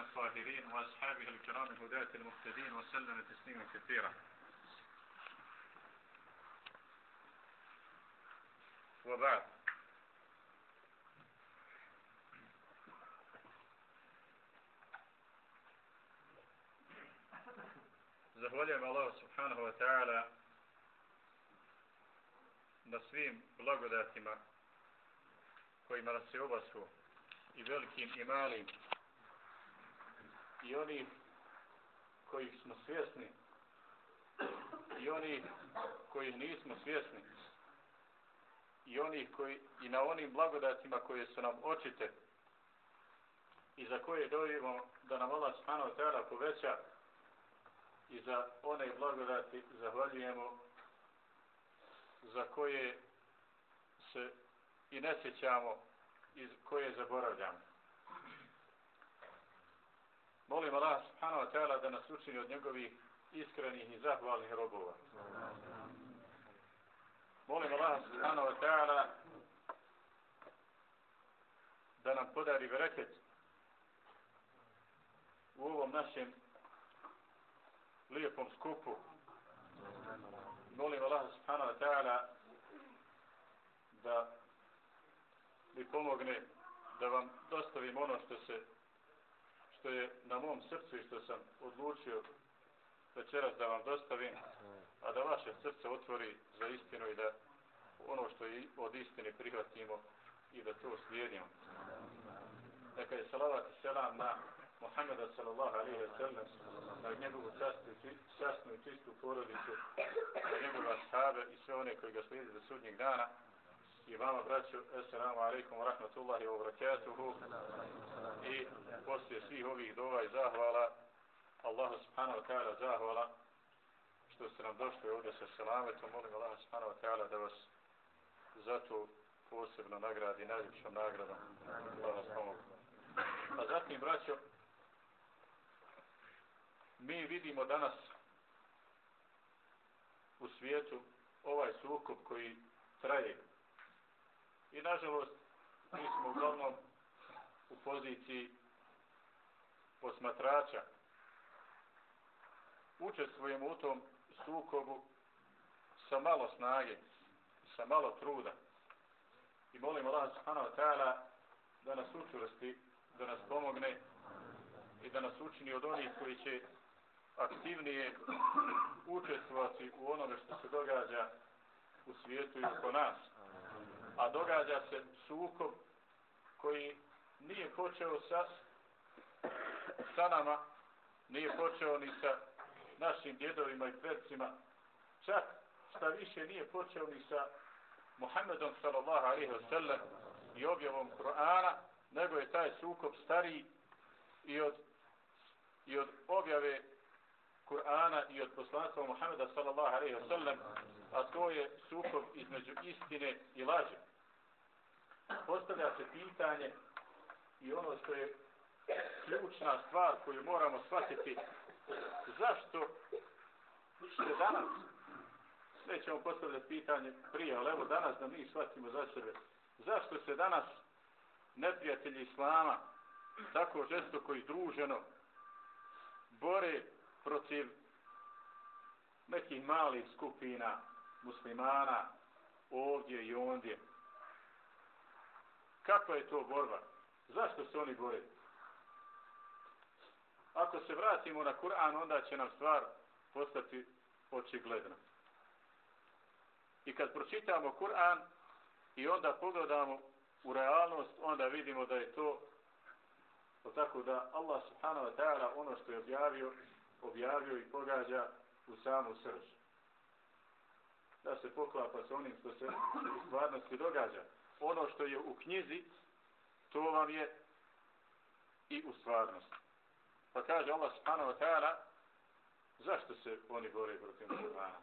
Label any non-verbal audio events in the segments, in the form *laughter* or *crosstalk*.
الطاهرين وأصحابه الكرام الهداة المهتدين وسلم تسليما كثيرا وبعد Zahvaljujem Allah subhanahu wa ta'ala na svim blagodatima kojima nas je obasuo i velikim i malim i oni koji smo svjesni i oni koji nismo svjesni i oni koji i na onim blagodatima koje su nam očite i za koje dojimo da nam Allah subhanahu tera ta'ala poveća i za one blagodati zahvaljujemo za koje se i ne sjećamo i koje zaboravljamo. Molim Allah subhanahu wa ta'ala da nas učini od njegovih iskrenih i zahvalnih robova. Molim Allah subhanahu wa ta'ala da nam podari bereket u ovom našem lijepom skupu. Molim Allah subhanahu wa ta'ala da mi pomogne da vam dostavim ono što se što je na mom srcu i što sam odlučio večeras da vam dostavim, a da vaše srce otvori za istinu i da ono što je od istine prihvatimo i da to slijedimo. Neka je salavat i selam na Muhammeda sallallahu alaihi wa sallam, na njegovu častnu i čistu porodicu, na njegova ashaabe i sve one koji ga slijedi do sudnjeg dana. I vama, braću, assalamu alaikum wa rahmatullahi wa barakatuhu. I poslije svih ovih dova i zahvala, Allahu subhanahu wa ta'ala zahvala, što ste nam došli ovdje sa selametom, molim Allah subhanahu wa ta'ala da vas zato posebno nagradi najljepšom nagradom. Da vas pomogu. A zatim, braćo, mi vidimo danas u svijetu ovaj sukob koji traje. I nažalost, mi smo uglavnom u poziciji posmatrača. Učestvujemo u tom sukobu sa malo snage, sa malo truda. I molim Allah subhanahu wa ta'ala da nas učvrsti, da nas pomogne i da nas učini od onih koji će aktivnije učestvovati u onome što se događa u svijetu i oko nas. A događa se sukob koji nije počeo sa, sa nama, nije počeo ni sa našim djedovima i predcima, čak šta više nije počeo ni sa Muhammedom sallallahu alaihi wa sallam i objavom Kur'ana, nego je taj sukob stariji i od, i od objave Kur'ana i od poslanstva Muhammeda sallallahu alaihi wa sallam, a to je sukob između istine i laže. Postavlja se pitanje i ono što je ključna stvar koju moramo shvatiti, zašto se danas, sve ćemo postavljati pitanje prije, ali evo danas da mi shvatimo za sebe, zašto se danas neprijatelji Islama tako žestoko i druženo bore protiv nekih malih skupina muslimana ovdje i ondje. Kakva je to borba? Zašto se oni bore? Ako se vratimo na Kur'an, onda će nam stvar postati očigledna. I kad pročitamo Kur'an i onda pogledamo u realnost, onda vidimo da je to tako da Allah subhanahu wa ta'ala ono što je objavio objavio i pogađa u samu srž. Da se poklapa sa onim što se u stvarnosti događa. Ono što je u knjizi, to vam je i u stvarnosti. Pa kaže Allah subhanahu wa ta'ala, zašto se oni bore protiv muslimana?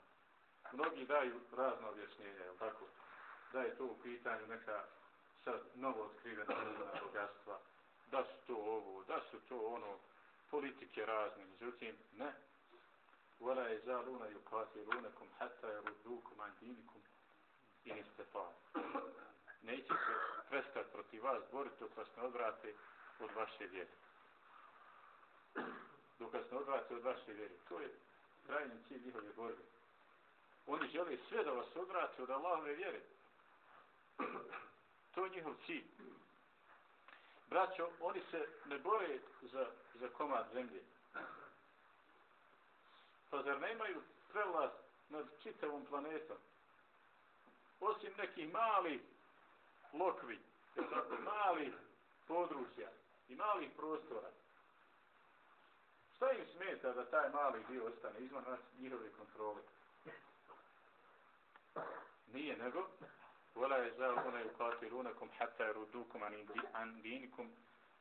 Mnogi daju razno objašnjenje, je tako? Da je to u pitanju neka sad novo otkrivena bogatstva, da su to ovo, da su to ono, politike razne, međutim, ne. Vala je zaluna ju hatta hata je an dinikum i niste pa. Neće se prestati protiv vas boriti dok vas ne odvrate od vaše vjere. Dok vas ne odvrate od vaše vjere. To je krajnji cilj njihove borbe. Oni žele sve da vas odvrate od Allahove vjere. To je njihov cilj. Braćo, oni se ne bore za, za komad zemlje. Pa zar nemaju prelaz nad čitavom planetom? Osim nekih malih lokvi, malih područja i malih prostora. Šta im smeta da taj mali dio ostane izvan nas njihove kontrole? Nije nego ولا يزالون يقاتلونكم حتى يردوكم عن دينكم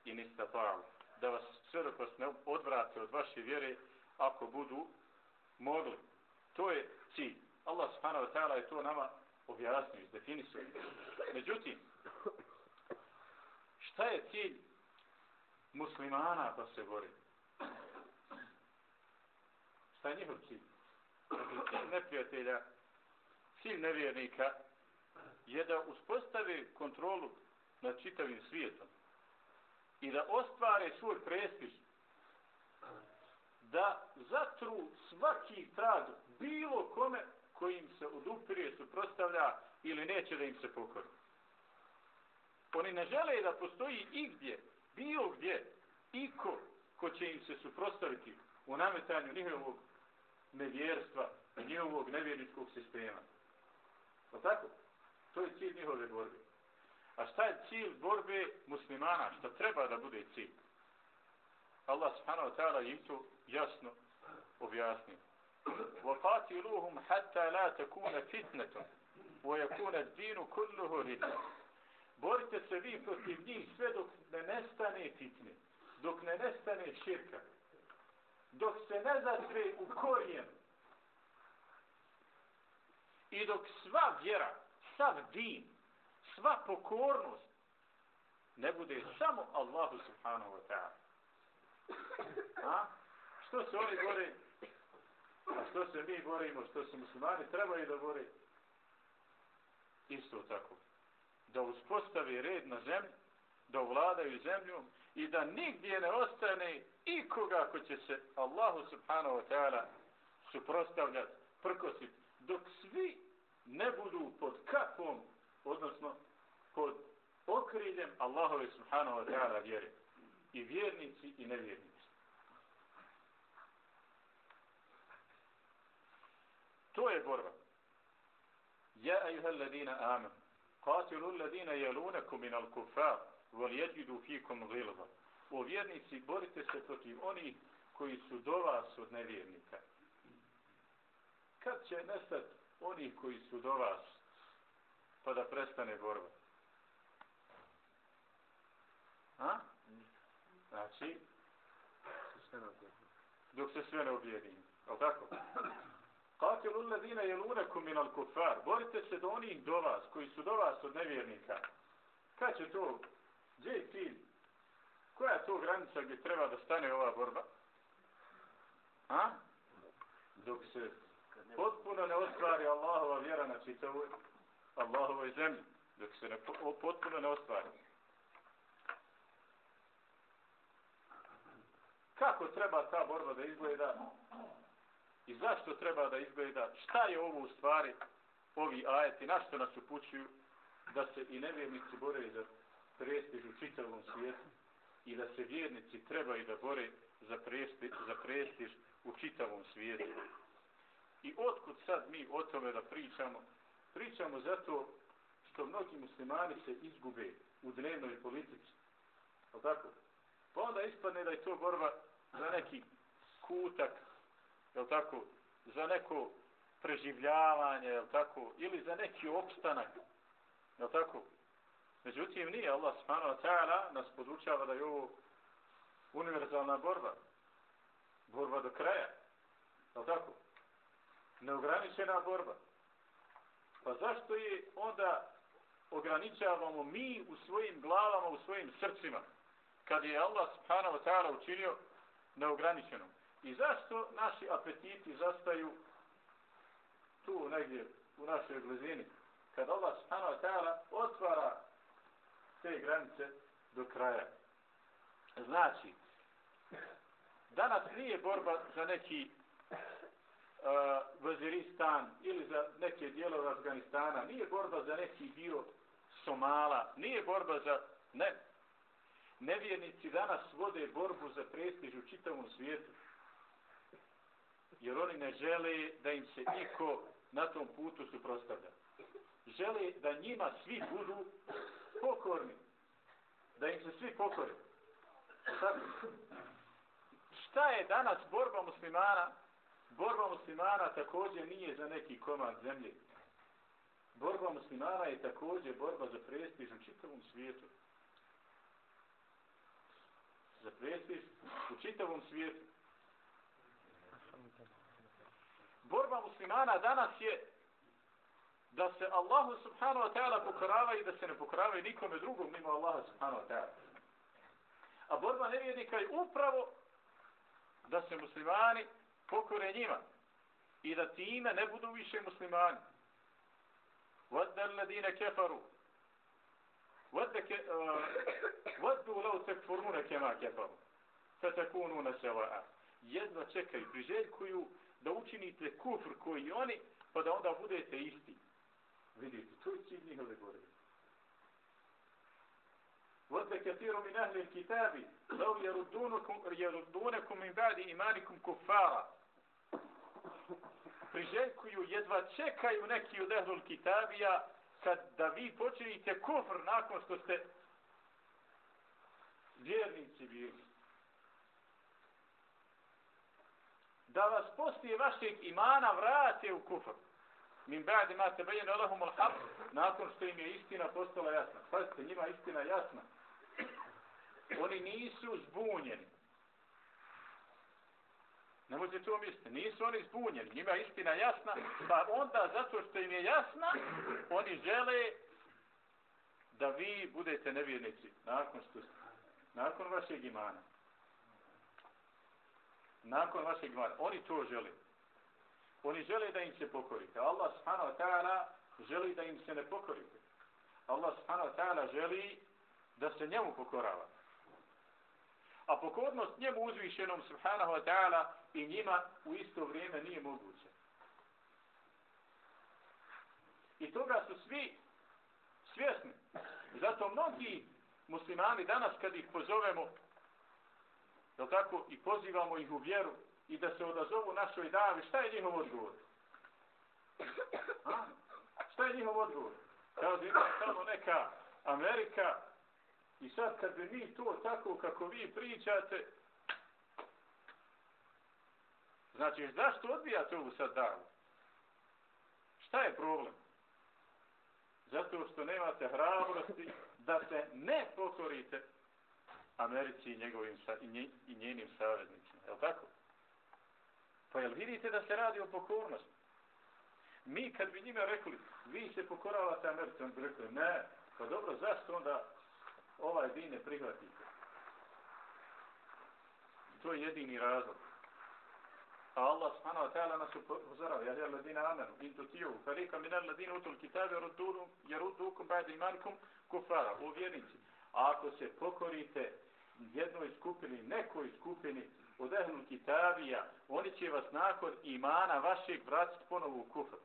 in istata'u. Da vas sve dok vas ne odvrate od vaše vjere ako budu mogli. To je cilj. Allah subhanahu wa ta'ala je to nama objasnio, izdefinisuo. Međutim, šta je cilj muslimana da se bori? Šta je njihov cilj? Dakle, cilj neprijatelja, cilj nevjernika je da uspostavi kontrolu nad čitavim svijetom i da ostvare svoj prestiž, da zatru svaki trag bilo kome kojim se odupirje, suprostavlja ili neće da im se pokori. Oni ne žele da postoji igdje, bio gdje, iko ko će im se suprostaviti u nametanju njihovog nevjerstva njihovog nevjerničkog sistema. Pa tako? To je cilj njihove borbe. A šta je cilj borbe muslimana? Šta treba da bude cilj? Allah subhanahu wa ta'ala im to jasno objasnio. وَقَاتِلُوهُمْ حَتَّى لَا تَكُونَ فِتْنَةٌ وَيَكُونَ الدِّينُ كُلُّهُ لِلَّهِ Borite se vi protiv njih sve dok ne nestane fitne, dok ne nestane širka, dok se ne zatre u korijen i dok sva vjera, sav din, sva pokornost ne bude samo Allahu subhanahu wa ta'ala. A? Što se oni bore? A što se mi borimo? Što se muslimani trebaju da bore? Isto tako. Da uspostavi red na zemlji, da ovladaju zemljom i da nigdje ne ostane ikoga ko će se Allahu subhanahu wa ta'ala suprostavljati, prkositi, dok svi ne budu pod kakvom, odnosno pod okriljem Allahove subhanahu wa ta'ala vjere. I vjernici i nevjernici. To je borba. Ja ayuha alladina amen. Qatilu alladina yalunakum min al-kuffar wal yajidu fikum ghilza. O vjernici borite se protiv onih koji su do vas od nevjernika. Kad će nestati onih koji su do vas, pa da prestane borba. A? Znači, dok se sve ne objedini. Je tako? Qatilu allazina yalunakum min al-kuffar. Borite se do onih do vas, koji su do vas od nevjernika. Kad će to? Gdje je cilj? Koja je to granica gdje treba da stane ova borba? A? Dok se potpuno ne ostvari Allahova vjera na čitavoj Allahovoj zemlji. Dok se ne, potpuno ne ostvari. Kako treba ta borba da izgleda? I zašto treba da izgleda? Šta je ovo u stvari? Ovi ajeti, na što nas upućuju? Da se i nevjernici bore za prestiž u čitavom svijetu i da se vjernici trebaju da bore za prestiž, za prestiž u čitavom svijetu. I otkud sad mi o tome da pričamo? Pričamo zato što mnogi muslimani se izgube u dnevnoj politici. O tako? Pa onda ispadne da je to borba za neki kutak, je tako? Za neko preživljavanje, je tako? Ili za neki opstanak, je tako? Međutim, nije Allah subhanahu wa ta'ala nas podučava da je ovo univerzalna borba. Borba do kraja. Je tako? neograničena borba. Pa zašto je onda ograničavamo mi u svojim glavama, u svojim srcima, kad je Allah subhanahu wa ta'ala učinio neograničenom? I zašto naši apetiti zastaju tu negdje u našoj blizini? Kad Allah subhanahu wa ta'ala otvara te granice do kraja. Znači, Danas nije borba za neki uh, Vaziristan ili za neke dijelove Afganistana, nije borba za neki dio Somala, nije borba za... Ne. Nevjernici danas vode borbu za prestiž u čitavom svijetu. Jer oni ne žele da im se niko na tom putu suprostavlja. Žele da njima svi budu pokorni. Da im se svi pokori. Sad, šta je danas borba muslimana? Borba muslimana također nije za neki komad zemlje. Borba muslimana je također borba za prestiž u čitavom svijetu. Za prestiž u čitavom svijetu. Borba muslimana danas je da se Allahu subhanahu wa ta'ala pokorava i da se ne pokorava nikome drugom mimo Allaha subhanahu wa ta'ala. A borba nevjernika je upravo da se muslimani pokore njima i da time ne budu više muslimani. Wadda alladine kefaru uh, Waddu lau tekfurune kema kefaru Fatakununa seva'a Jedno čekaju, priželjkuju da učinite kufr koji oni, pa da onda budete isti. Vidite, to je cilj njihove borbe. Vodbe kathiru min ahli kitabi, lau jerudunukum, jerudunukum min badi imanikum kufara. Priželjkuju, jedva čekaju neki od ehlul kitabija, kad da vi počinite kufr nakon što ste vjernici bili. Da vas poslije vašeg imana vrate u kufr. Min ba'di ma tabayyana lahum al-haq, nakon što im je istina postala jasna. Pazite, njima istina jasna. Oni nisu zbunjeni. Ne možete to misliti. Nisu oni zbunjeni. Njima je istina jasna. Pa onda, zato što im je jasna, oni žele da vi budete nevjernici nakon što nakon vašeg imana. Nakon vašeg imana. Oni to žele. Oni žele da im se pokorite. Allah subhanahu wa ta'ala želi da im se ne pokorite. Allah subhanahu wa ta'ala želi da se njemu pokorava. A pokornost njemu uzvišenom subhanahu wa ta'ala i njima u isto vrijeme nije moguće. I toga su svi svjesni. Zato mnogi muslimani danas kad ih pozovemo, Jel tako, i pozivamo ih u vjeru i da se odazovu našoj davi, šta je njihov odgovor? A? Šta je njihov odgovor? Kao da ima samo neka Amerika i sad kad bi mi to tako kako vi pričate, Znači, zašto odbijate ovu sad davu? Šta je problem? Zato što nemate hrabrosti da se ne pokorite Americi i, njegovim, i njenim saveznicima. Je li tako? Pa jel vidite da se radi o pokornosti? Mi kad bi njima rekli, vi se pokoravate Americi, on bi rekli, ne, pa dobro, zašto onda ovaj vi ne prihvatite? To je jedini razlog. A Allah subhanahu wa ta'ala nas upozorava, ja jel ladina amenu, in tutiju, farika minal ladina utul kitabe, jerudukum ba'da imankum, kufara, u vjernici. A ako se pokorite jednoj skupini, nekoj skupini od ehlul kitabija, oni će vas nakon imana vašeg vraćati ponovo u kufr.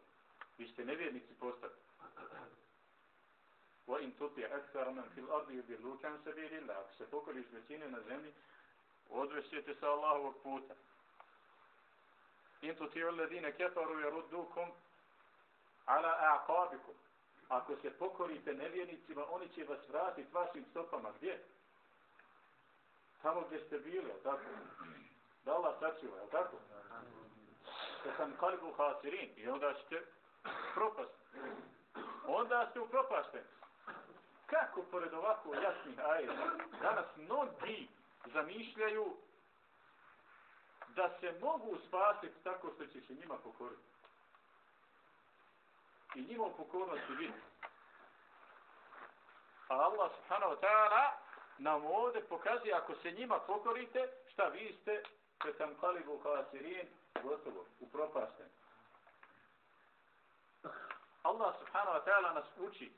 Vi ste nevjernici postati. Wa in tuti akthar man fil ardi yudillu kan sabilillah. Ako se pokoriš većine na zemlji, odvešćete sa Allahovog puta in tuti'u alladhina kafaru yaruddukum ala a'qabikum ako se pokorite nevjernicima oni će vas vratiti vašim stopama gdje tamo gdje ste bili tako da Allah sačuva je tako da sam kalibu hasirin i onda ćete propast onda ste upropašteni. kako pored ovako jasnih ajeta danas mnogi zamišljaju da se mogu spasiti tako što će se njima pokoriti. I njima pokornosti biti. A Allah subhanahu wa ta'ala nam ovdje pokazuje ako se njima pokorite, šta vi ste, petam kalibu kalasirin, gotovo, u. Allah subhanahu wa ta'ala nas uči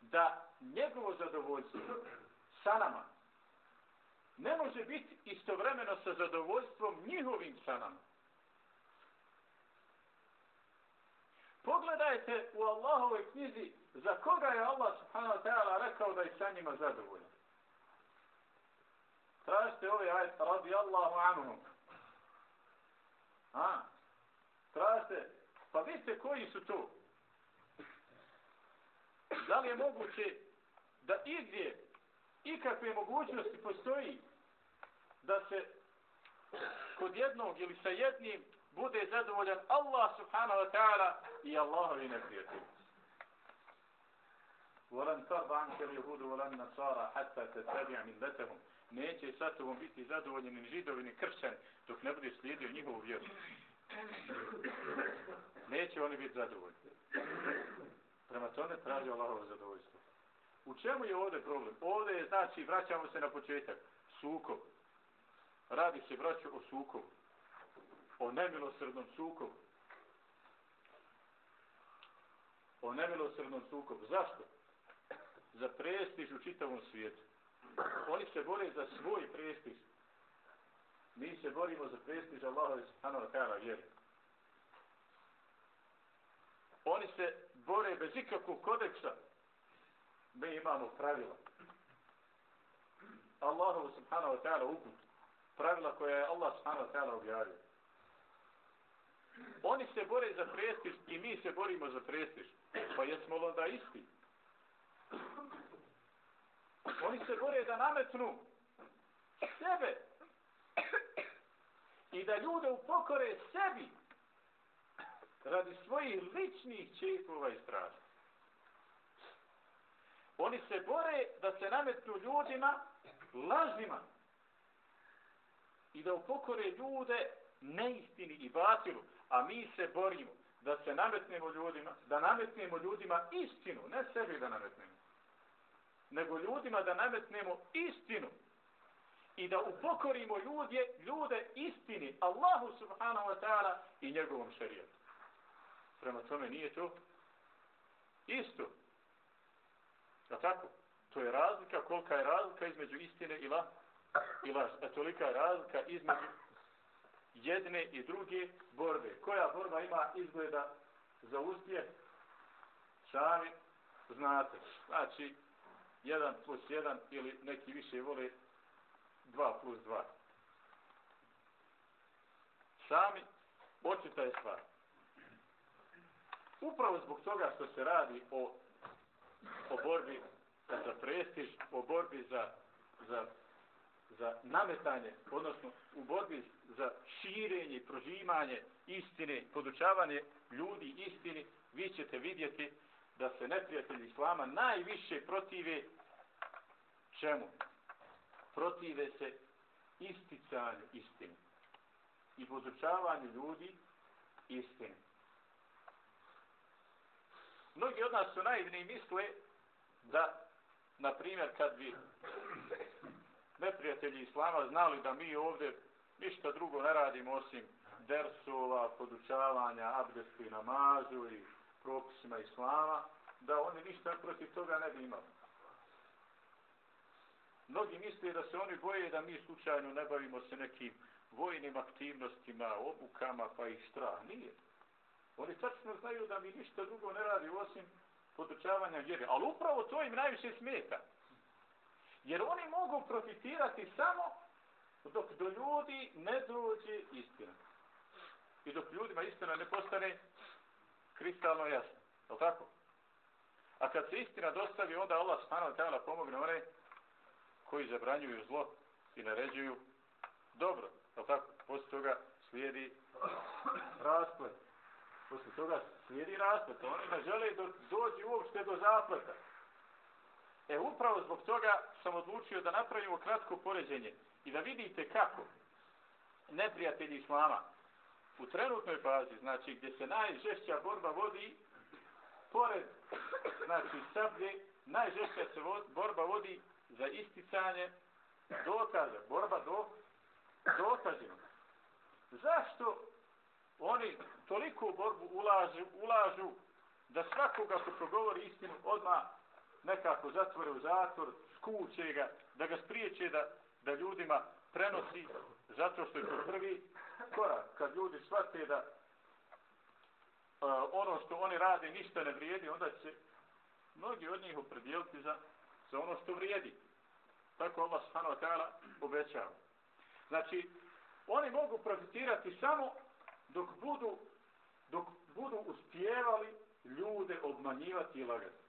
da njegovo zadovoljstvo sa nama, ne može biti istovremeno sa zadovoljstvom njihovim sanama. Pogledajte u Allahovoj knjizi za koga je Allah subhanahu wa ta'ala rekao da je sa njima zadovoljan. Tražite ovaj ajet radi Allahu anuhum. A, tražite, pa vidite koji su to. Da li je moguće da igdje ikakve mogućnosti postoji da se kod jednog ili sa jednim bude zadovoljan Allah subhanahu wa ta'ala i Allahovi neprijatelji. ولن ترضى عنك اليهود ولا النصارى حتى تتبع ملتهم neće sa tobom biti zadovoljeni ni židovi ni kršćani dok ne budeš slijedio njihovu vjeru. Neće oni biti zadovoljni. Prema tome traži Allahovo zadovoljstvo. U čemu je ovdje problem? Ovdje je, znači, vraćamo se na početak. Sukob. Radi se, braću, o sukobu. O nemilosrednom sukobu. O nemilosrednom sukobu. Zašto? Za prestiž u čitavom svijetu. Oni se bore za svoj prestiž. Mi se borimo za prestiž Allaha subhanahu wa ta'ala vjeri. Oni se bore bez ikakvog kodeksa. Mi imamo pravila. Allahu subhanahu wa ta'ala uput. Pravila koja je Allah subhanahu wa ta'ala objavio. Oni se bore za prestiž i mi se borimo za prestiž. Pa jesmo li onda isti? Oni se bore da nametnu sebe i da ljude upokore sebi radi svojih ličnih čekova i strasti. Oni se bore da se nametnu ljudima lažima i da upokore ljude neistini i batilu, a mi se borimo da se nametnemo ljudima, da nametnemo ljudima istinu, ne sebi da nametnemo nego ljudima da nametnemo istinu i da upokorimo ljudje, ljude istini, Allahu subhanahu wa ta'ala i njegovom šarijetu. Prema tome nije to isto. Da tako? To je razlika, kolika je razlika između istine i, la, i laž. A tolika je razlika između jedne i druge borbe. Koja borba ima izgleda za uspjeh? Sami znate. Znači, jedan plus jedan ili neki više vole dva plus dva. Sami, očita je stvar. Upravo zbog toga što se radi o, o borbi za prestiž, o borbi za, za, za nametanje, odnosno u borbi za širenje i prožimanje istine, podučavanje ljudi istini, vi ćete vidjeti da se neprijatelji islama najviše protive čemu? Protive se isticanju istine i podučavanju ljudi istine. Mnogi od nas su naivni i misle da, na primjer, kad bi neprijatelji islama znali da mi ovdje ništa drugo ne radimo osim dersova, podučavanja, abdestu i namazu i propisima islama, da oni ništa protiv toga ne bi imali. Mnogi misle da se oni boje da mi slučajno ne bavimo se nekim vojnim aktivnostima, obukama, pa ih strah. Nije. Oni tačno znaju da mi ništa drugo ne radi osim podučavanja vjere. Ali upravo to im najviše smeta. Jer oni mogu profitirati samo dok do ljudi ne dođe istina. I dok ljudima istina ne postane kristalno jasno. Je li tako? A kad se istina dostavi, onda Allah subhanahu wa ta'ala pomogne one koji zabranjuju zlo i naređuju dobro. Je tako? Poslije toga slijedi rasplet. Poslije toga slijedi rasplet. Oni ne žele do, doći uopšte do zapleta. E, upravo zbog toga sam odlučio da napravimo kratko poređenje i da vidite kako neprijatelji islama u trenutnoj fazi, znači gdje se najžešća borba vodi pored znači sablje, najžešća se borba vodi za isticanje dokaza, borba do dokazima. Zašto oni toliko u borbu ulažu, ulažu da svakoga ko progovori istinu odmah nekako zatvore u zatvor, skuće ga, da ga spriječe da, da ljudima prenosi zato što je to prvi korak. Kad ljudi shvate da uh, ono što oni rade ništa ne vrijedi, onda će mnogi od njih opredijeliti za, za ono što vrijedi. Tako Allah subhanahu wa ta'ala obećava. Znači, oni mogu profitirati samo dok budu, dok budu uspjevali ljude obmanjivati i lagati.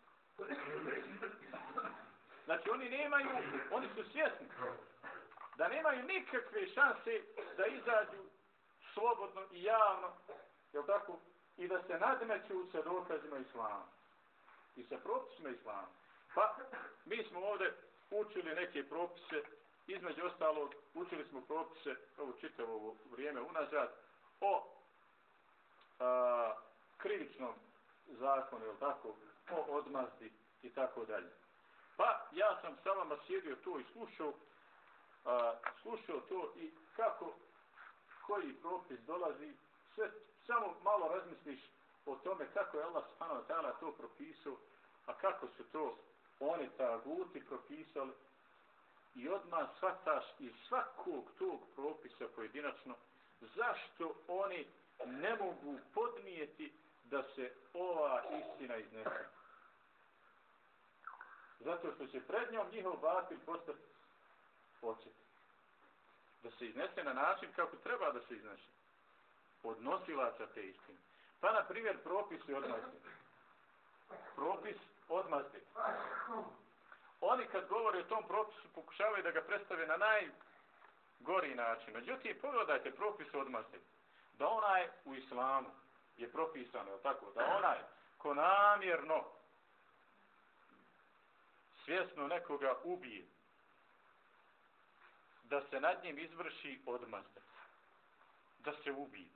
Znači, oni nemaju, oni su svjesni da nemaju nikakve šanse da izađu slobodno i javno, jel tako, i da se nadmeću sa dokazima islama i sa propisima islama. Pa, mi smo ovdje učili neke propise, između ostalog, učili smo propise, ovo čitavo vrijeme unazad, o a, krivičnom zakonu, jel tako, o odmazdi i tako dalje. Pa, ja sam sa vama sjedio to i slušao, a, slušao to i kako, koji propis dolazi, sve, samo malo razmisliš o tome kako je Allah subhanahu wa ta'ala to propisao, a kako su to oni taguti propisali i odmah shvataš iz svakog tog propisa pojedinačno zašto oni ne mogu podnijeti da se ova istina iznese. Zato što će pred njom njihov batil postati očet. Da se iznese na način kako treba da se iznese. Odnosilaca te istine. Pa, na primjer, propis i odmazde. Propis odmazde. Oni kad govore o tom propisu pokušavaju da ga predstave na najgori način. Međutim, pogledajte propis odmazde. Da onaj u islamu je propisano, tako, da onaj ko namjerno svjesno nekoga ubije, da se nad njim izvrši odmazda. Da se ubije.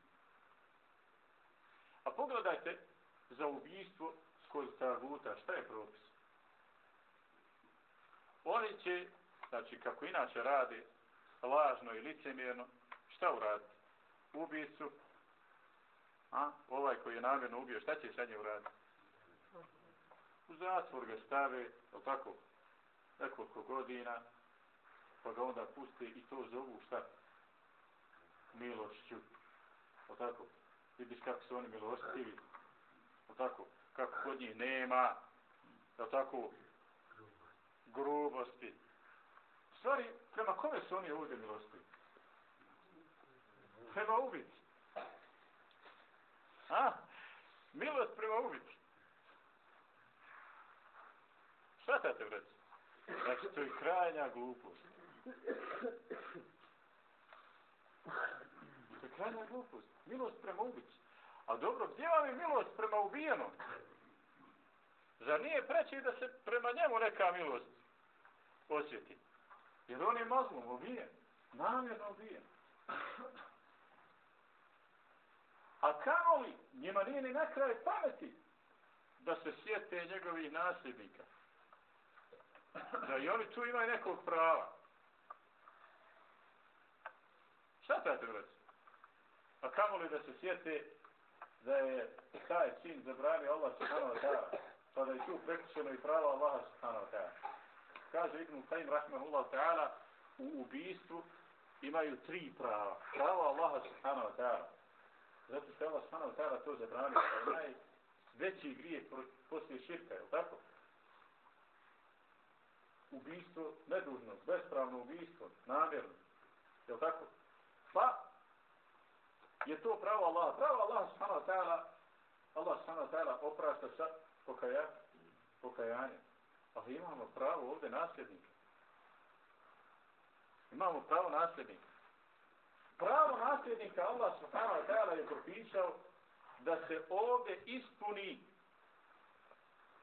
A pogledajte za ubijstvo skozi taguta, šta je propis? Oni će, znači kako inače rade, lažno i licemjerno, šta uraditi? Ubijicu, a, ovaj koji je namjerno ubio, šta će sad njim uraditi? U zatvor ga stave, je tako, nekoliko godina, pa ga onda puste i to zovu šta? Milošću. O tako, vidiš kako su oni milostivi. O tako, kako kod njih nema, o tako, grubosti. Stvari, prema kome su oni ovdje milostivi? Prema ubici. A? Milost prema ubici. Šta te? Znači, to je krajnja glupost. To je krajnja glupost. Milost prema ubici. A dobro, gdje vam je milost prema ubijenom? Zar nije preći da se prema njemu neka milost osjeti? Jer on je mazlom ubijen. Namjerno ubijen. A kao li njima nije ni na kraj pameti da se sjete njegovih nasljednika? Da i oni tu imaju nekog prava. Šta trebate vrati? A pa kamo li da se sjete da je taj čin zabranio Allah subhanahu wa ta'ala, pa da je tu prekrišeno i pravo Allaha subhanahu wa ta'ala. Kaže Ibn Qaim rahmahullah ta'ala, u ubijstvu imaju tri prava. Pravo Allaha subhanahu wa ta'ala. Zato što Allah subhanahu wa ta'ala to zabranio, pa je najveći grijeh poslije širka, je li tako? Ubistvo nedužno, bespravno ubistvo, namjerno. Je tako? Pa, je to pravo Allah. Pravo Allah subhanahu wa ta'ala, Allah subhanahu wa ta'ala oprašta sa pokaja, pokajanjem. Ali imamo pravo ovdje nasljednika. Imamo pravo nasljednika. Pravo nasljednika Allah subhanahu wa ta'ala je propisao da se ovdje ispuni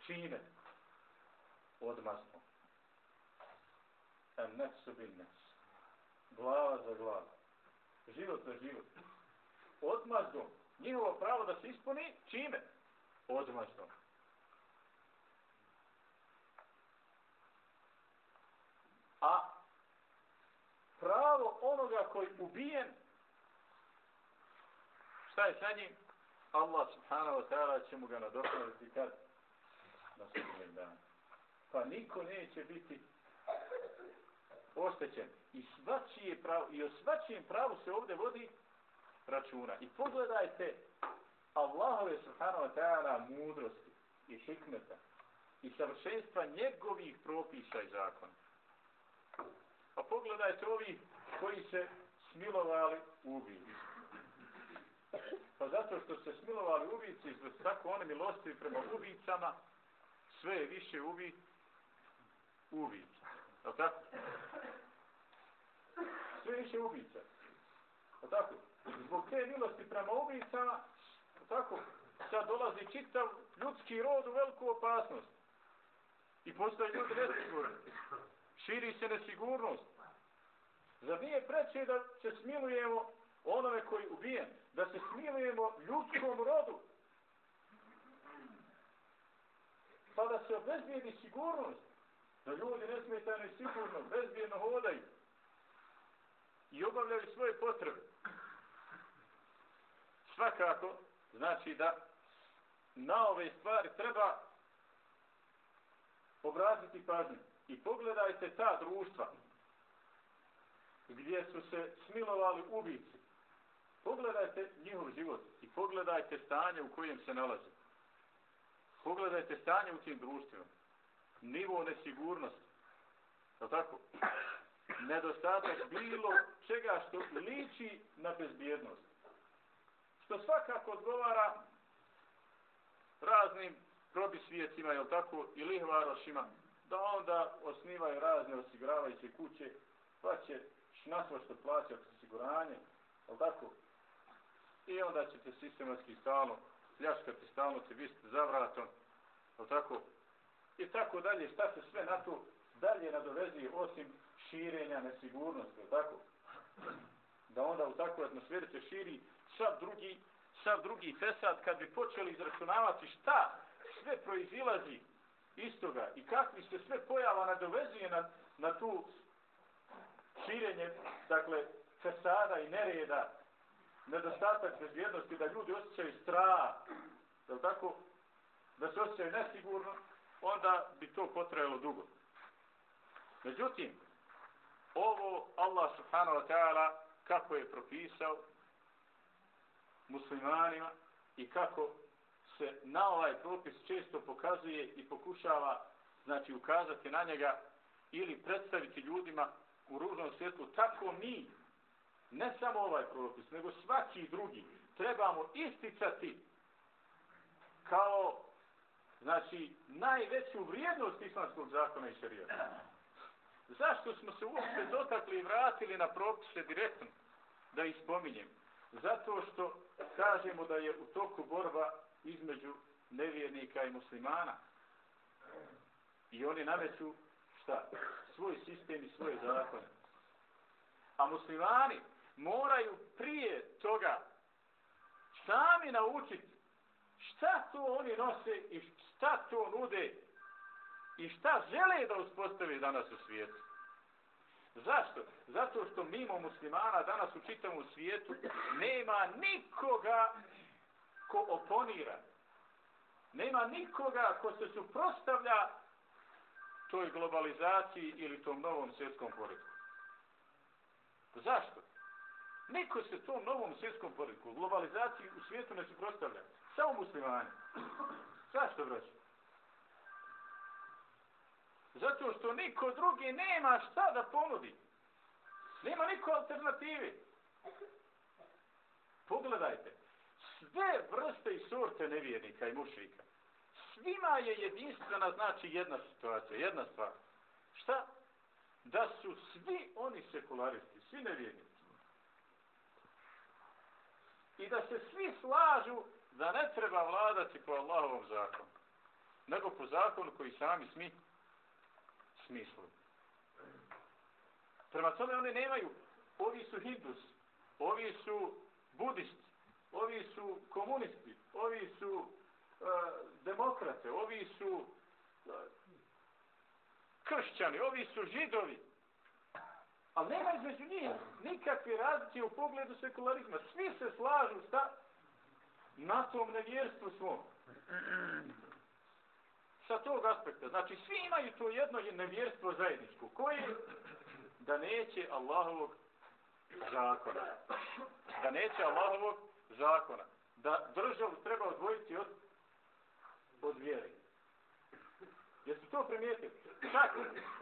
čine odmasno. En nefsu bin nefsu. Glava za glavu. Život za život odmazdom. Njihovo pravo da se ispuni čime? Odmazdom. A pravo onoga koji ubijen, šta je sa njim? Allah subhanahu wa ta'ala će mu ga nadoknaditi kad? Na sudnjem danu. Pa niko neće biti oštećen. I svačije pravo, i o svačijem pravu se ovdje vodi računa. I pogledajte Allahove subhanahu wa ta'ala mudrosti i hikmeta i savršenstva njegovih propisa i zakona. A pogledajte ovi koji se smilovali ubici. Pa zato što se smilovali ubici, zbog tako one milosti prema ubicama, sve je više ubi, ubica. Jel' tako? Sve više ubica. Jel' tako? Zbog te milosti prema ubicama, tako? Sad dolazi čitav ljudski rod u veliku opasnost. I postoje ljudi nesigurni. Širi se nesigurnost. Zar nije preče da se smilujemo onome koji ubijen? Da se smilujemo ljudskom rodu? Pa da se obezbijedi sigurnost. Da ljudi nesmetano i sigurno, bezbjedno hodaju. I obavljaju svoje potrebe. Svakako, znači da na ove stvari treba obratiti pažnju. I pogledajte ta društva gdje su se smilovali ubici. Pogledajte njihov život i pogledajte stanje u kojem se nalaze. Pogledajte stanje u tim društvima. Nivo nesigurnosti. Je tako? Nedostatak bilo čega što liči na bezbjednost. Što svakako odgovara raznim probisvijetima, je tako, i lihvarošima, da onda osnivaju razne osiguravajuće kuće, pa će na što plaća osiguranje, je tako? I onda ćete sistematski stalno pljačkati, stalno će biti za vratom, je tako? I tako dalje, šta se sve na to dalje nadovezuje osim širenja nesigurnosti, tako? Da onda u takvoj atmosferi se širi sav drugi, sav drugi fesad, kad bi počeli izračunavati šta sve proizilazi iz toga i kakvi se sve pojava nadovezuje na, na tu širenje, dakle, fesada i nereda, nedostatak bezvjednosti, da ljudi osjećaju strah, je tako, da se osjećaju nesigurno, onda bi to potrajalo dugo. Međutim, ovo Allah subhanahu wa ta'ala kako je propisao muslimanima i kako se na ovaj propis često pokazuje i pokušava znači ukazati na njega ili predstaviti ljudima u ružnom svijetu, tako mi, ne samo ovaj propis, nego svaki drugi, trebamo isticati kao znači najveću vrijednost islamskog zakona i šarijata. Zašto smo se uopšte dotakli i vratili na propise direktno da ih spominjem? Zato što kažemo da je u toku borba između nevjernika i muslimana. I oni nameću šta? Svoj sistem i svoje zakone. A muslimani moraju prije toga sami naučiti šta to oni nose i šta to nude i šta žele da uspostavi danas u svijetu. Zašto? Zato što mimo muslimana danas u čitavom svijetu nema nikoga ko oponira. Nema nikoga ko se suprostavlja toj globalizaciji ili tom novom svjetskom poredku. Zašto? Niko se tom novom svjetskom poredku, globalizaciji u svijetu ne suprostavlja. Samo muslimani. Zašto, braći? Zato što niko drugi nema šta da ponudi. Nema niko alternative. Pogledajte. Sve vrste i sorte nevjernika i mušrika. Svima je jedinstvena znači jedna situacija, jedna stvar. Šta? Da su svi oni sekularisti, svi nevjernici. I da se svi slažu da ne treba vladati po Allahovom zakonu, nego po zakonu koji sami smi smislu. Prema tome oni nemaju, ovi su hindus, ovi su budisti, ovi su komunisti, ovi su uh, demokrate, ovi su uh, kršćani, ovi su židovi. Ali nema između njih nikakve razlike u pogledu sekularizma. Svi se slažu sa na tom nevjerstvu svom. Sa tog aspekta. Znači, svi imaju to jedno nevjerstvo zajedničko. Koje da neće Allahovog zakona. Da neće Allahovog zakona. Da državu treba odvojiti od, od vjeri. Jesu to primijetili? Čak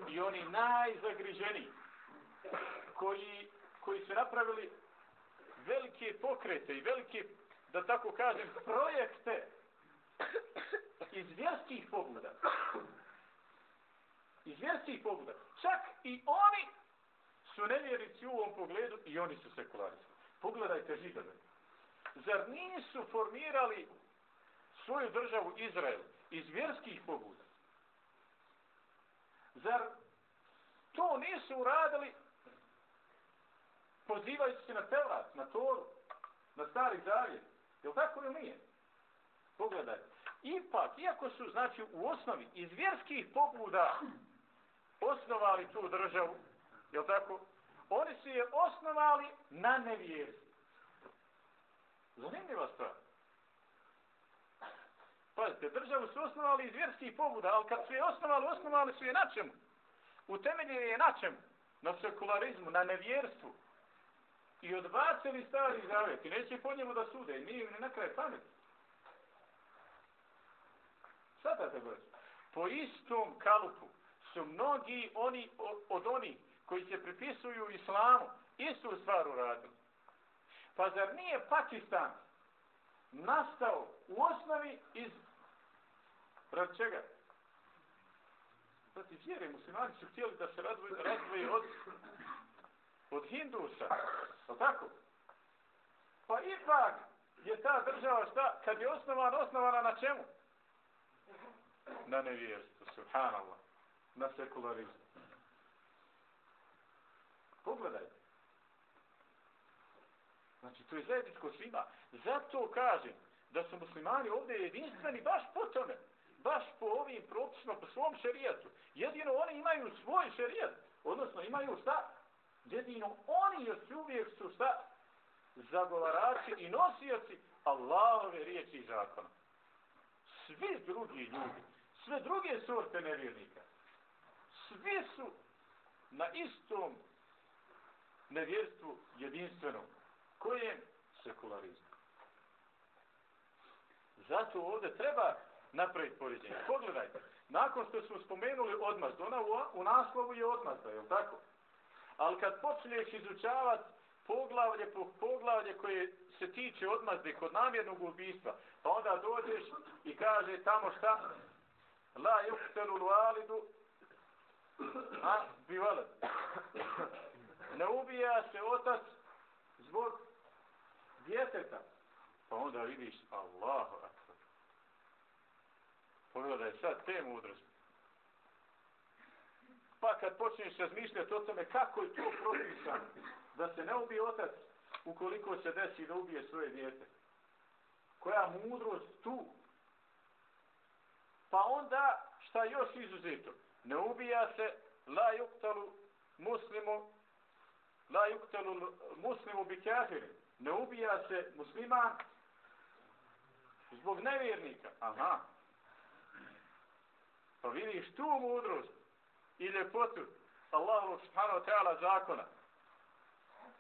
i oni najzagriženiji koji, koji su napravili velike pokrete i velike, da tako kažem, projekte iz vjerskih pobuda. Iz vjerskih pobuda. Čak i oni su nevjerici u ovom pogledu i oni su sekularisti. Pogledajte židove. Zar nisu formirali svoju državu Izrael iz vjerskih pobuda? Zar to nisu uradili pozivajući se na Tevrat, na Toru, na Stari Zavjet? Je li tako ili nije? Pogledajte. Ipak, iako su, znači, u osnovi iz vjerskih pobuda osnovali tu državu, je li tako? Oni su je osnovali na nevjerstvu. Zanimljiva stvar. Pazite, državu su osnovali iz vjerskih pobuda, ali kad su je osnovali, osnovali su je na čemu? U je na čemu? Na sekularizmu, na nevjerstvu. I odbacili stari zavjet. I neće po njemu da sude. I nije ne na kraj pamet. Sada te broći. Po istom kalupu su mnogi oni od onih koji se pripisuju islamu istu stvar uradili. Pa zar nije Pakistan nastao u osnovi iz Rad čega? Znači, vjere, muslimani su htjeli da se razvoje, razvoje od, od Hindusa. Je tako? Pa ipak je ta država šta? Kad je osnovana, osnovana na čemu? Na nevjerstvu, subhanallah. Na sekularizmu. Pogledajte. Znači, to je zajedničko svima. Zato kažem da su muslimani ovdje jedinstveni baš po tome baš po ovim propisima, po svom šerijatu. Jedino oni imaju svoj šerijat. Odnosno imaju šta? Jedino oni još uvijek su šta? Zagovarači i nosioci Allahove riječi i zakona. Svi drugi ljudi, sve druge sorte nevjernika, svi su na istom nevjerstvu jedinstvenom. Kojem? Sekularizmu. Zato ovdje treba napraviti poređenje. Pogledajte, nakon što smo spomenuli odmazdu, ona u, u naslovu je odmazda, je li tako? Ali kad počneš izučavati poglavlje po poglavlje koje se tiče odmazde kod namjernog ubistva, pa onda dođeš i kaže tamo šta? La yuktelu lualidu a bivalet. Ne ubija se otac zbog djeteta. Pa onda vidiš Allahu Pogledaj sad te mudrosti. Pa kad počneš razmišljati o tome kako je to propisano da se ne ubije otac ukoliko se desi da ubije svoje djete. Koja mudrost tu? Pa onda šta još izuzeto? Ne ubija se la yuktalu muslimu la yuktalu muslimu bi kafirin. Ne ubija se musliman zbog nevjernika. Aha, Pa vidiš tu mudrost i ljepotu Allahu subhanahu wa ta'ala zakona.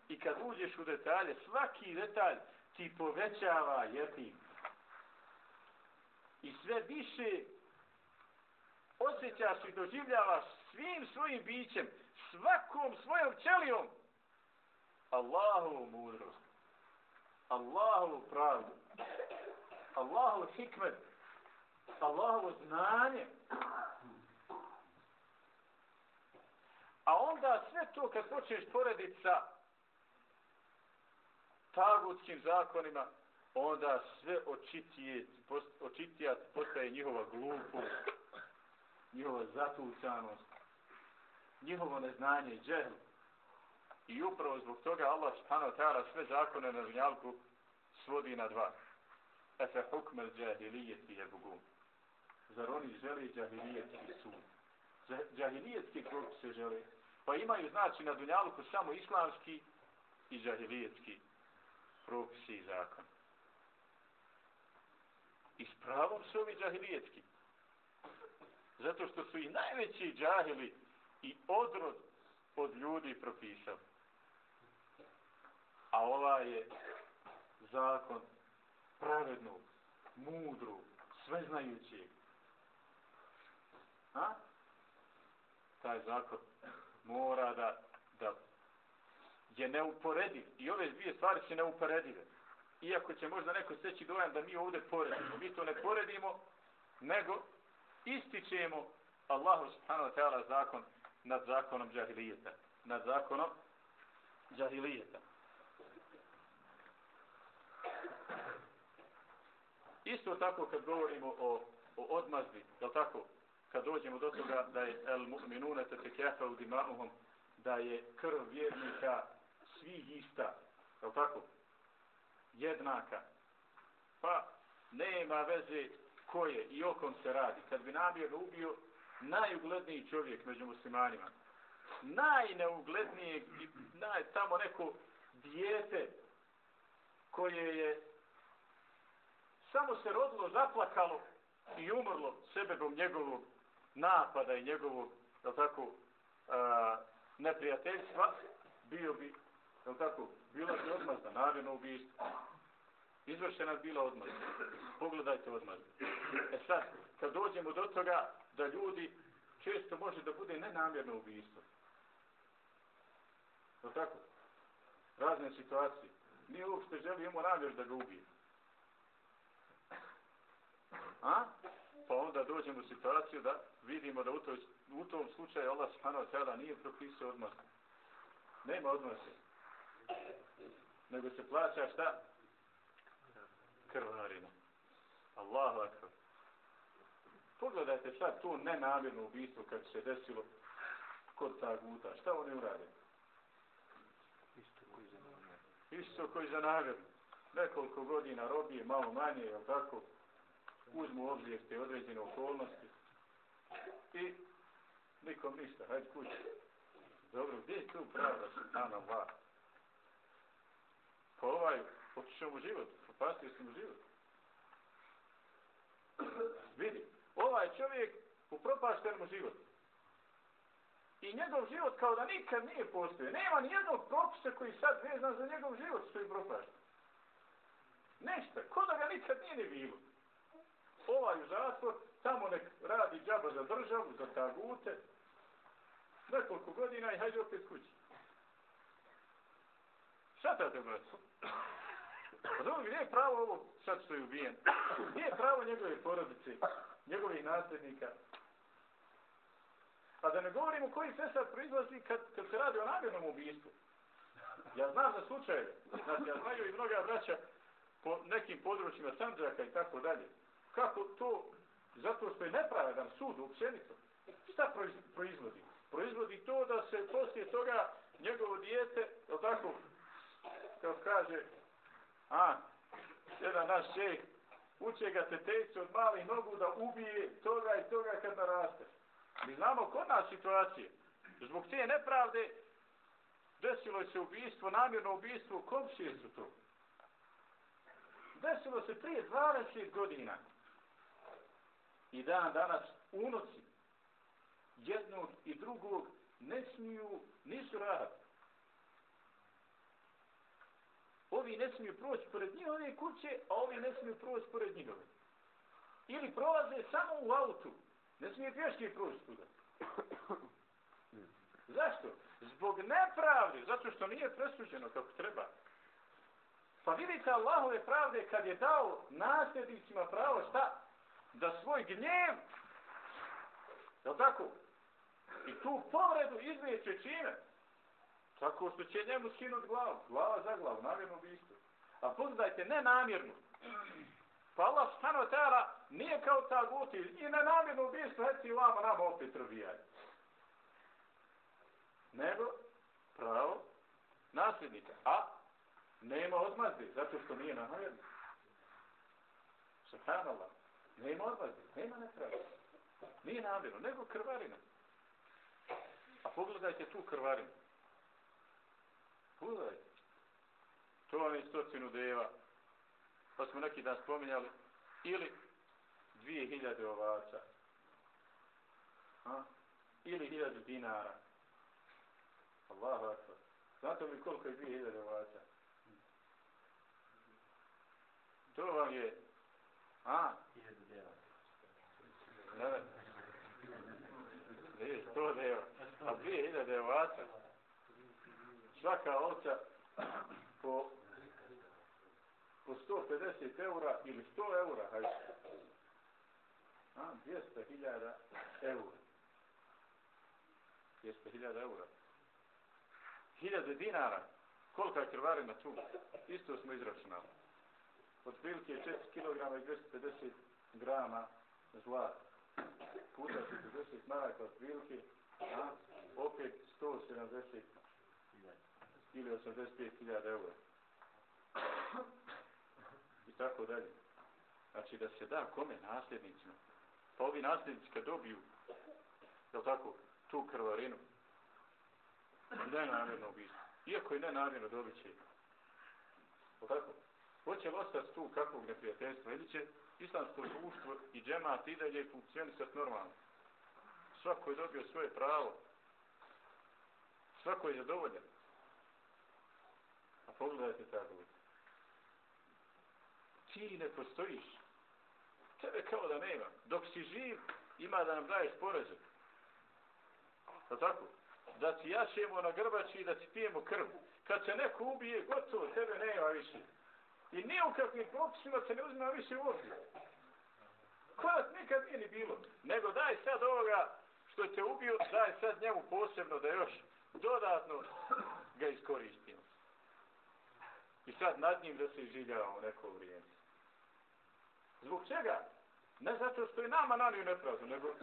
I kad uđeš u detalje, svaki detalj ti povećava jetim. I sve više osjećaš i doživljavaš svim svojim bićem, svakom svojom ćelijom Allahu mudrost. Allahu pravdu. Allahu hikmet. Allahovo znanje. A onda sve to kad počneš porediti sa tagutskim zakonima, onda sve očitijat postaje njihova glupost, njihova zatucanost, njihovo neznanje i džehl. I upravo zbog toga Allah subhanahu ta'ala sve zakone na dunjalku svodi na dva. Efe hukmel džahilijeti je bugum zar oni žele džahilijetski sud? Džahilijetski propis se žele. Pa imaju znači na Dunjaluku samo islamski i džahilijetski propisi i zakon. I s pravom su ovi džahilijetski. Zato što su i najveći džahili i odrod od ljudi propisao. A ova je zakon pravednog, mudru, sveznajućeg. A? Taj zakon mora da, da je neuporediv. I ove dvije stvari su neuporedive. Iako će možda neko steći dojam da mi ovdje poredimo. Mi to ne poredimo, nego ističemo Allahu subhanahu wa ta'ala zakon nad zakonom džahilijeta. Nad zakonom džahilijeta. Isto tako kad govorimo o, o odmazdi, je tako? Kad dođemo do toga da je el mu'minuna tetekafa u dima'uhum, da je krv vjernika svih ista, je tako? Jednaka. Pa nema veze ko je i o kom se radi. Kad bi namjerno ubio najugledniji čovjek među muslimanima, najneuglednijeg i naj, tamo neko dijete koje je samo se rodilo, zaplakalo i umrlo sebebom njegovog napada i njegovog, jel tako, a, neprijateljstva, bio bi, jel tako, bila bi odmazda, naravno ubijstvo. Izvršena je bila odmazda. Pogledajte odmazda. E sad, kad dođemo do toga da ljudi često može da bude nenamjerno ubijstvo. Jel tako? Razne situacije. Mi uopšte želimo namjer da ga ubijemo. A? Pa onda dođemo u situaciju da vidimo da u, toj, u tom slučaju Allah subhanahu wa ta'ala nije propisao odmazda. Nema odmazda. Nego se plaća šta? Krvarina. Allahu akbar. Pogledajte sad to nenamjerno ubijstvo kad se desilo kod ta guta. Šta oni urade? Isto koji za namjerno. Isto koji za namjerno. Nekoliko godina robije, malo manje, je tako? Uzmu u obzir te određene okolnosti i nikom ništa, hajde kući. Dobro, gdje je tu pravda subhana Allah? Pa ovaj, otišao mu život, popastio se mu život. Vidi, ovaj čovjek upropašten mu život. I njegov život kao da nikad nije postoje. Nema ni jednog propisa koji sad vezan za njegov život što je propašten. Nešta, ko da ga nikad nije ni bilo ovaj u zatvor, tamo nek radi džaba za državu, za tagute, nekoliko godina i hajde opet kući. Šatate, braću. brate? Pa gdje je pravo ovo sad što je ubijen? Gdje je pravo njegove porodice, njegovih nasljednika? A da ne govorimo koji se sad proizlazi kad, kad se radi o namjernom ubijstvu. Ja znam za slučaje, znači ja znaju i mnoga braća po nekim područjima Sandžaka i tako dalje. Kako to? Zato što je nepravedan sud uopćenito. Šta proizvodi? Proizvodi to da se poslije toga njegovo dijete, je tako, kao kaže, a, jedan naš šejh, uče ga tetejcu od malih nogu da ubije toga i toga kad naraste. Mi znamo kod nas situacije. Zbog te nepravde desilo se ubijstvo, namjerno ubijstvo, komšije su to. Desilo se prije 20 godina i dan danas unoci jednog i drugog ne smiju, nisu radati. Ovi ne smiju proći pored njihove kuće, a ovi ne smiju proći pored njihove. Ili prolaze samo u autu. Ne smije pješke proći tuda. *coughs* Zašto? Zbog nepravde, zato što nije presuđeno kako treba. Pa vidite Allahove pravde kad je dao nasljednicima pravo šta? Da svoj gnjev, je tako? I tu povredu izliječe čime? Tako što će njemu skinut glavu, glava za glavu, namjerno isto A pogledajte, ne namjerno. Pa Allah stano tela nije kao ta guti i ne namjerno ubijstvo, heci vama nama opet robijaj. Nego pravo nasljednika. A nema odmazde, zato što nije namjerno. Subhanallah. Nema odvaze, nema nepravde. Nije namjerno, nego krvarina. A pogledajte tu krvarinu. Pogledajte. To vam je stocinu deva. Pa smo neki dan spominjali. Ili dvije hiljade ovaca. A? Ili 1000 dinara. Allahu akbar. Znate li koliko je 2000 ovaca? To vam je... A? Ne, ne. Nije, sto deva. A 2000 ovaca. Svaka ovca po po 150 eura ili 100 eura, hajde. A, 200.000 eura. 200.000 eura. 1000 dinara. Kolika je krvarina tu? Isto smo izračunali. Od prilike 4 kg i 250 grama zlata. Puta 40 maraka od prilike, a opet 170 ili 85.000 eura. I tako dalje. Znači da se da kome nasljednicima. Pa ovi nasljednici kad dobiju, je tako, tu krvarinu, nenamjerno ubistvo. Iako je nenamjerno dobit će. Je tako? Hoće li ostati tu kakvog neprijateljstva? Ili će islamsko društvo i džemat i dalje funkcionisati normalno? Svako je dobio svoje pravo. Svako je zadovoljan. A pogledajte tako. Ti ne postojiš. Tebe kao da nema. Dok si živ, ima da nam daješ porađe. Pa tako? Da ti jašemo na grbači i da ti pijemo krv. Kad se neko ubije, gotovo, tebe nema više. I nije u kakvim propisima se ne uzima više u obzir. Kod nikad nije ni bilo. Nego daj sad ovoga što te ubio, daj sad njemu posebno da još dodatno ga iskoristimo. I sad nad njim da se življavamo neko vrijeme. Zbog čega? Ne zato što je nama nanio nepravdu, nego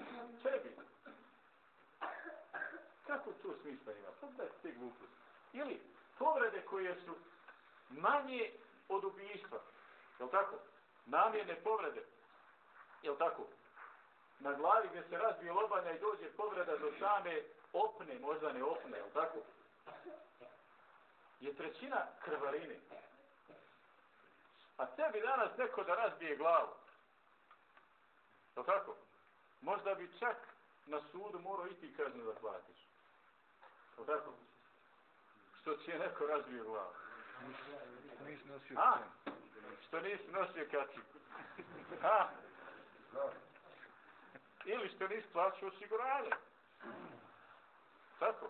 tebi. Kako to smisla ima? Pa Pogledajte te gluposti. Ili povrede koje su manje od ubijstva. Je tako? Namjerne povrede. Je tako? Na glavi gdje se razbije lobanja i dođe povreda do same opne, možda ne opne, je tako? Je trećina krvarine. A tebi danas neko da razbije glavu. Je tako? Možda bi čak na sudu morao iti kaznu da platiš. Je tako? Što ti je neko razbije glavu. Nisi nosio A? Što nisi nosio kaciku? *laughs* Ha? Ili što nisi plaćao osiguranje? Tako?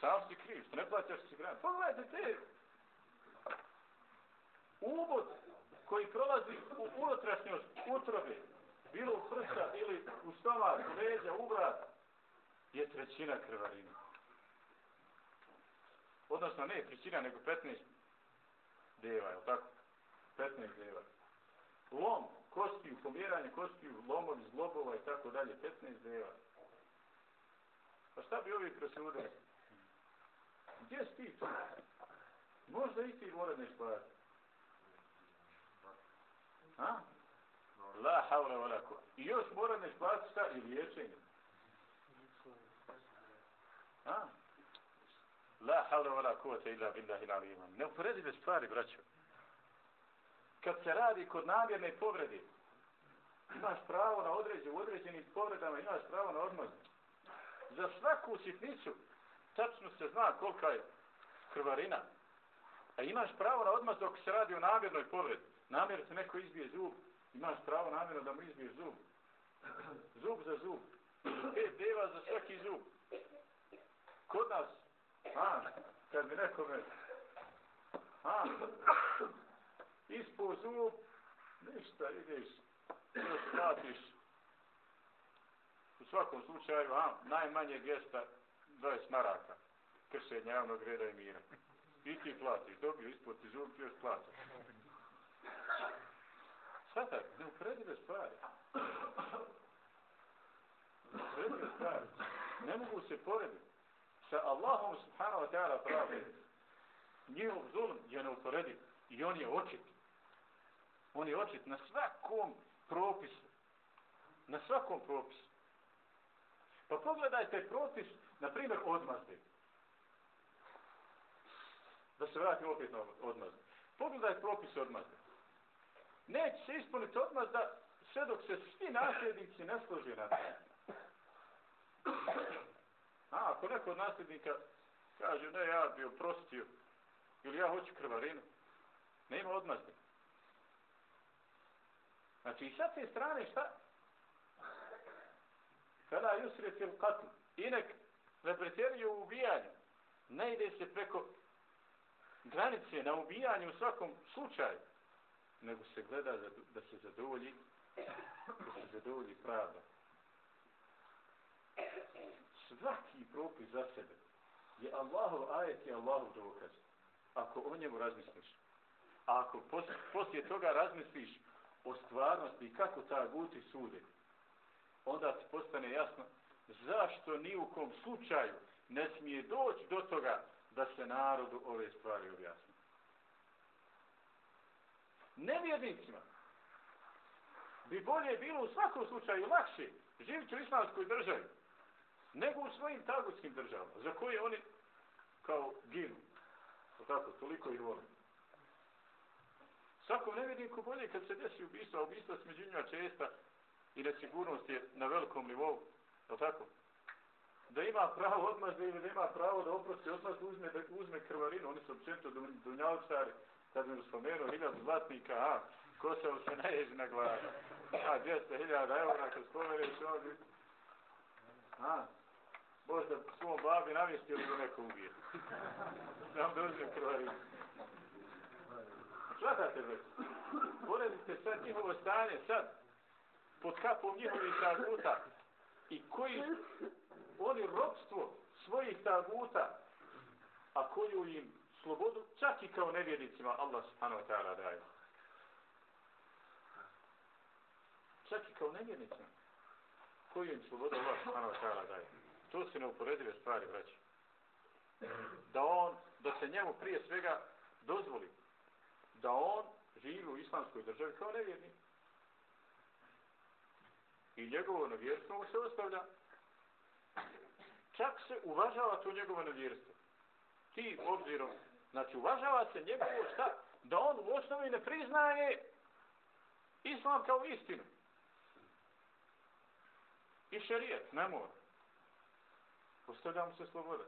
Sam si kriv, što ne plaćaš osiguranje. Pogledajte te uvod koji prolazi u unutrašnjost utrobe, bilo u prsa ili u stomak, u leđa, u vrat, je trećina krvarina. Odnosno ne trećina, nego 15 deva, je tako? 15 deva. Lom, kostiju, pomjeranje kostiju, lomovi, zglobova i tako dalje, 15 deva. Pa šta bi ovi presudili? Gdje si ti to? Možda i ti mora ne isplatiti. Ha? La havla valako. I još mora ne isplatiti šta? I liječenje. Ha? La havla wala kuvata illa billahi l'aliman. Neuporedive stvari, braćo. Kad se radi kod namjerne povrede, imaš pravo na određu, u određenim povredama imaš pravo na odmaz. Za svaku sitnicu tačno se zna kolika je krvarina. A imaš pravo na odmaz dok se radi o namjernoj povredi. Namjer se neko izbije zub, imaš pravo namjerno da mu izbiješ zub. Zub za zub. Pet deva za svaki zub. Kod nas, a, kad bi nekome, a, ispo zub, ništa, ideš, još platiš. U svakom slučaju, a, najmanje gesta, 20 maraka, kršenja javnog reda i mira. I ti platiš, dobio ispod ti zub, ti još platiš. Šta tako? Ne upredive stvari. Upredive stvari. Ne mogu se porediti sa Allahom subhanahu wa ta'ala pravde, Njihov zulm je neuporediv i on je očit. On je očit na svakom propisu. Na svakom propisu. Pa pogledajte propis, na primjer, odmazde. Da se vratim opet na odmazde. Pogledaj propis odmazde. Neće se ispuniti odmazda sve dok se svi nasljednici ne složi na to. A, ako neko od nasljednika kaže, ne, ja bi oprostio, ili ja hoću krvarinu, ne ima odmazde. Znači, i sa te strane šta? Kada Jusri fil qatl, inek ne pretjeruje u ubijanju, ne ide se preko granice na ubijanju u svakom slučaju, nego se gleda da se zadovolji, da se zadovolji pravda. Svaki propis za sebe je Allahov ajet i Allahov dokaz. Ako o njemu razmisliš. A ako poslije toga razmisliš o stvarnosti i kako ta guti sude, onda ti postane jasno zašto ni u kom slučaju ne smije doći do toga da se narodu ove stvari objasne. Nevjernicima bi bolje bilo u svakom slučaju lakše živjeti u islamskoj državi nego u svojim tagutskim državama za koje oni kao ginu. Tako, toliko ih vole. vidi koliko bolje kad se desi ubistva, ubistva s među njima česta i nesigurnost je na velikom nivou. je tako? Da ima pravo odmazde ili da ima pravo da oprosti odmaz uzme, da uzme krvarinu. Oni su općento dunjavčari. Kad mi spomenuo hiljadu zlatnika, a, ko se naježi na glavu. A, 200 hiljada eura, kad spomeneš ovdje. A, možda svom babi namjestio da neko ubije. Sam *laughs* da uzmem krvarinu. Svatate već. Poredite sad njihovo stanje, sad, pod kapom njihovih taguta i koji oni robstvo svojih taguta, a koju im slobodu, čak i kao nevjernicima, Allah subhanahu wa ta'ala daje. Čak i kao nevjernicima, koju im slobodu Allah subhanahu wa ta'ala daje. To su neuporedive stvari, braći. Da on, da se njemu prije svega dozvoli da on živi u islamskoj državi kao nevjernik. I njegovo nevjerstvo mu se ostavlja. Čak se uvažava to njegovo nevjerstvo. Ti obzirom, znači uvažava se njegovo šta? Da on u osnovi ne priznaje islam kao istinu. I šarijet, ne mora. Ostavlja mu se sloboda.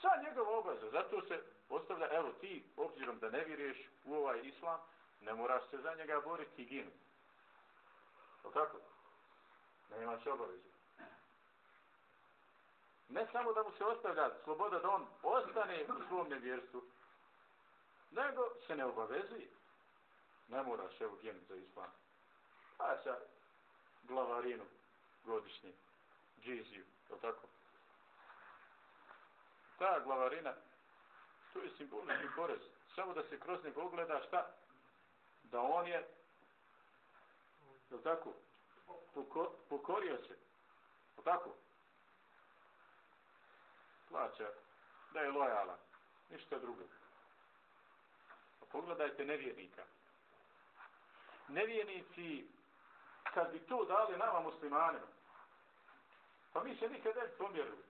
Sa njegova obaza, zato se ostavlja, evo ti, obzirom da ne vjeruješ u ovaj islam, ne moraš se za njega boriti i ginuti. O tako? Ne imaš obavezu. Ne samo da mu se ostavlja sloboda da on ostane u svom nevjerstvu, nego se ne obavezuje. Ne moraš evo ginuti za islam. Paća glavarinu godišnje, džiziju, je tako? Ta glavarina to je simbolični porez. Samo da se kroz njega ogleda šta? Da on je, je tako, Poko, pokorio se. Je tako? Plaća da je lojalan. Ništa drugo. A pogledajte nevjernika. Nevjernici, kad bi to dali nama muslimanima, pa mi se nikad ne pomjerili.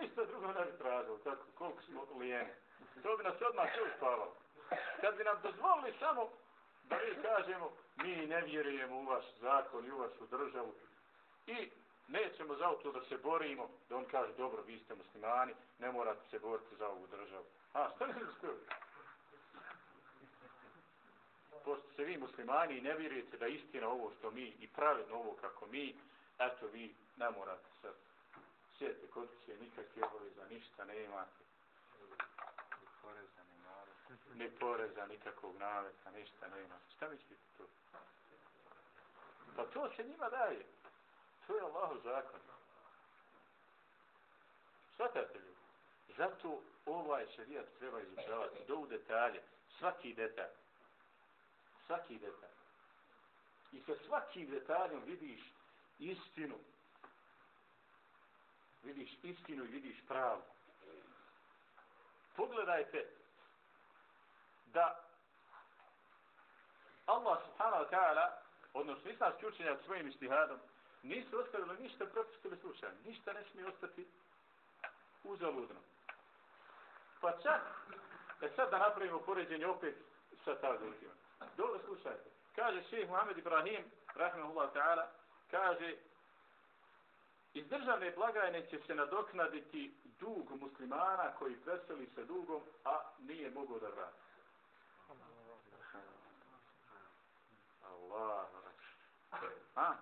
Ništa drugo ne bi tražilo, tako, koliko smo lijeni. To bi nas odmah sve uspavalo. Kad bi nam dozvolili samo da mi kažemo, mi ne vjerujemo u vaš zakon i u vašu državu i nećemo za to da se borimo, da on kaže, dobro, vi ste muslimani, ne morate se boriti za ovu državu. A, što ne znam Pošto se vi muslimani i ne vjerujete da istina ovo što mi i pravedno ovo kako mi, eto vi ne morate se sjeti kod kuće, nikakve obaveza, ništa ne imate. Ni poreza, ni naveta. Ni poreza, nikakvog naveta, ništa ne imate. Šta mislite to? Pa to se njima daje. To je Allahu zakon. Svatate li? Zato ovaj šarijat treba izučavati do u detalje. Svaki detalj. Svaki detalj. I sa svakim detaljom vidiš istinu vidiš istinu i vidiš pravu. Pogledajte da Allah subhanahu wa ta'ala, odnosno islamski učenjak svojim istihadom, nisu ostavili ništa propustili slučajno. Ništa ne smije ostati uzaludno. Pa čak, e sad da napravimo poređenje opet sa ta. Dobro slušajte. Kaže šeheh Muhammed Ibrahim, rahmehullah ta'ala, kaže Iz državne blagajne će se nadoknaditi dug muslimana koji preseli se dugom, a nije mogao da vrati. Allah. A?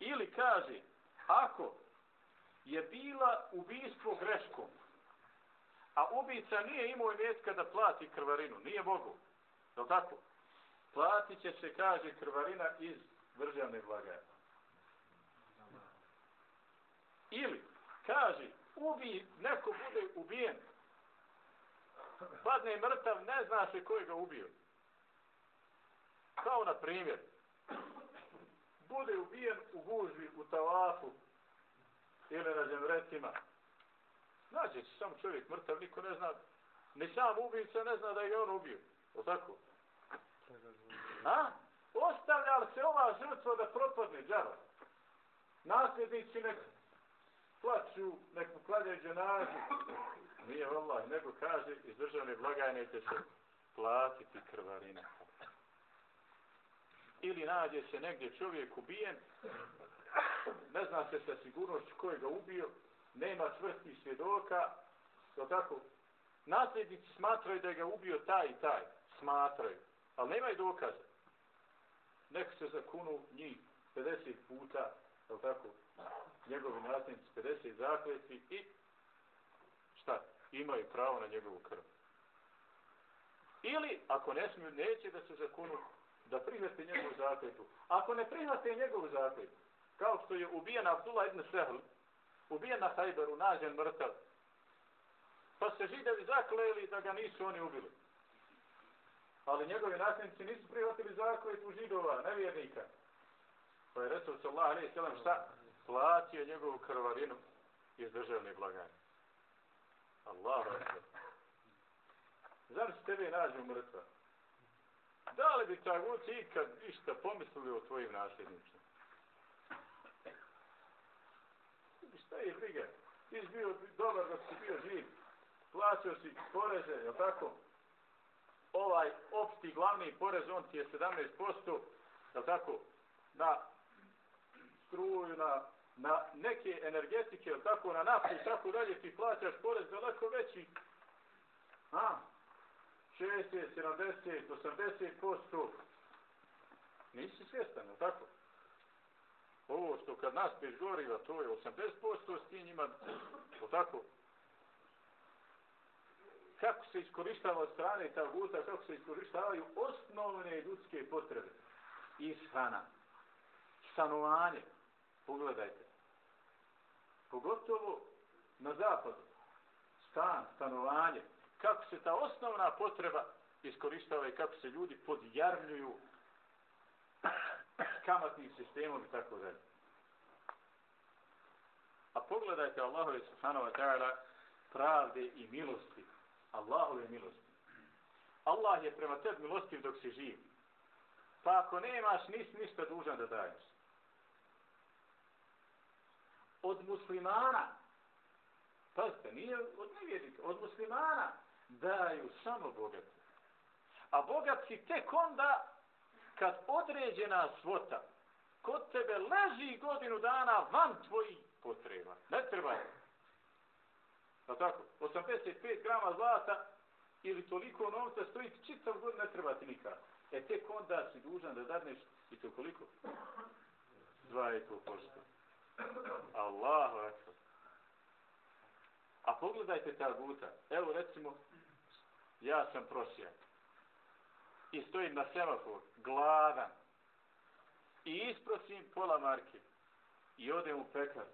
Ili kaže, ako je bila ubistvo greškom, a ubica nije imao imetka da plati krvarinu, nije mogu. Je tako? Platit će se, kaže, krvarina iz državne blagajne. Ili, kaže, ubi, neko bude ubijen, padne mrtav, ne zna se koji ga ubio. Kao na primjer, bude ubijen u gužvi, u tavafu, ili na zemretima. Nađe se sam čovjek mrtav, niko ne zna, ni sam ubica ne zna da je on ubio. O tako? A? Ostavlja li se ova žrtva da propadne džava? Nasljednici nek plaću, nek mu klanjaju dženazu. Nije Allah, nego kaže, iz državne blagajne će se platiti krvarina. Ili nađe se negdje čovjek ubijen, ne zna se sa sigurnošću koji ga ubio, nema čvrstih svjedoka, to tako, nasljednici smatraju da je ga ubio taj i taj, smatraju, ali nemaju dokaza. Neko se zakunu njih 50 puta, je tako, njegovi nasljednici 50 zakleti i šta, imaju pravo na njegovu krv. Ili, ako ne smiju, neće da se zakunu, da prihvate njegovu zakletu. Ako ne prihvate njegovu zakletu, kao što je ubijen Abdullah ibn Sehl, ubijen na Hajberu, nađen mrtav, pa se židevi zakleli da ga nisu oni ubili. Ali njegovi nasljednici nisu prihvatili zakletu židova, nevjernika. Pa je Resul sallallahu alaihi sallam šta? Platio njegovu krvarinu iz državne blagajne. Allah Znam se tebe nađu mrtva. Da li bi taguci ikad išta pomislili o tvojim nasljednicima? šta je briga? Ti si bio dobar da si bio živ. Plaćao si poreze, je tako? Ovaj opšti glavni porez, on ti je 17%, je tako? Na struju, na, na neke energetike, je tako? Na naftu i tako dalje, ti plaćaš porez daleko veći. A? 60, 70, 80%. Nisi svjestan, je tako? ovo što kad nas peš goriva, to je 80%, s tim njima, o tako, kako se iskoristava od strane ta guta, kako se iskoristavaju osnovne ljudske potrebe. Ishrana, stanovanje, pogledajte. Pogotovo na zapadu, stan, stanovanje, kako se ta osnovna potreba iskoristava i kako se ljudi podjarmljuju kamatnim sistemom i tako dalje. A pogledajte Allahove subhanahu wa ta'ala pravde i milosti. Allahove milosti. Allah je prema tebi milostiv dok si živ. Pa ako nemaš, nisi ništa dužan da daješ. Od muslimana, pazite, nije od nevjernika, od muslimana daju samo bogati. A bogati tek onda kad određena svota kod tebe leži godinu dana van tvojih potreba. Ne treba je. Da tako, 85 grama zlata ili toliko novca stoji čitav god ne treba ti nikad. E tek onda si dužan da dadneš i to koliko? 2,5%. Allahu akbar. A pogledajte ta guta. Evo recimo, ja sam prosijan. i stojim na semafor, gladan, i isprosim pola marke, i odem u pekar,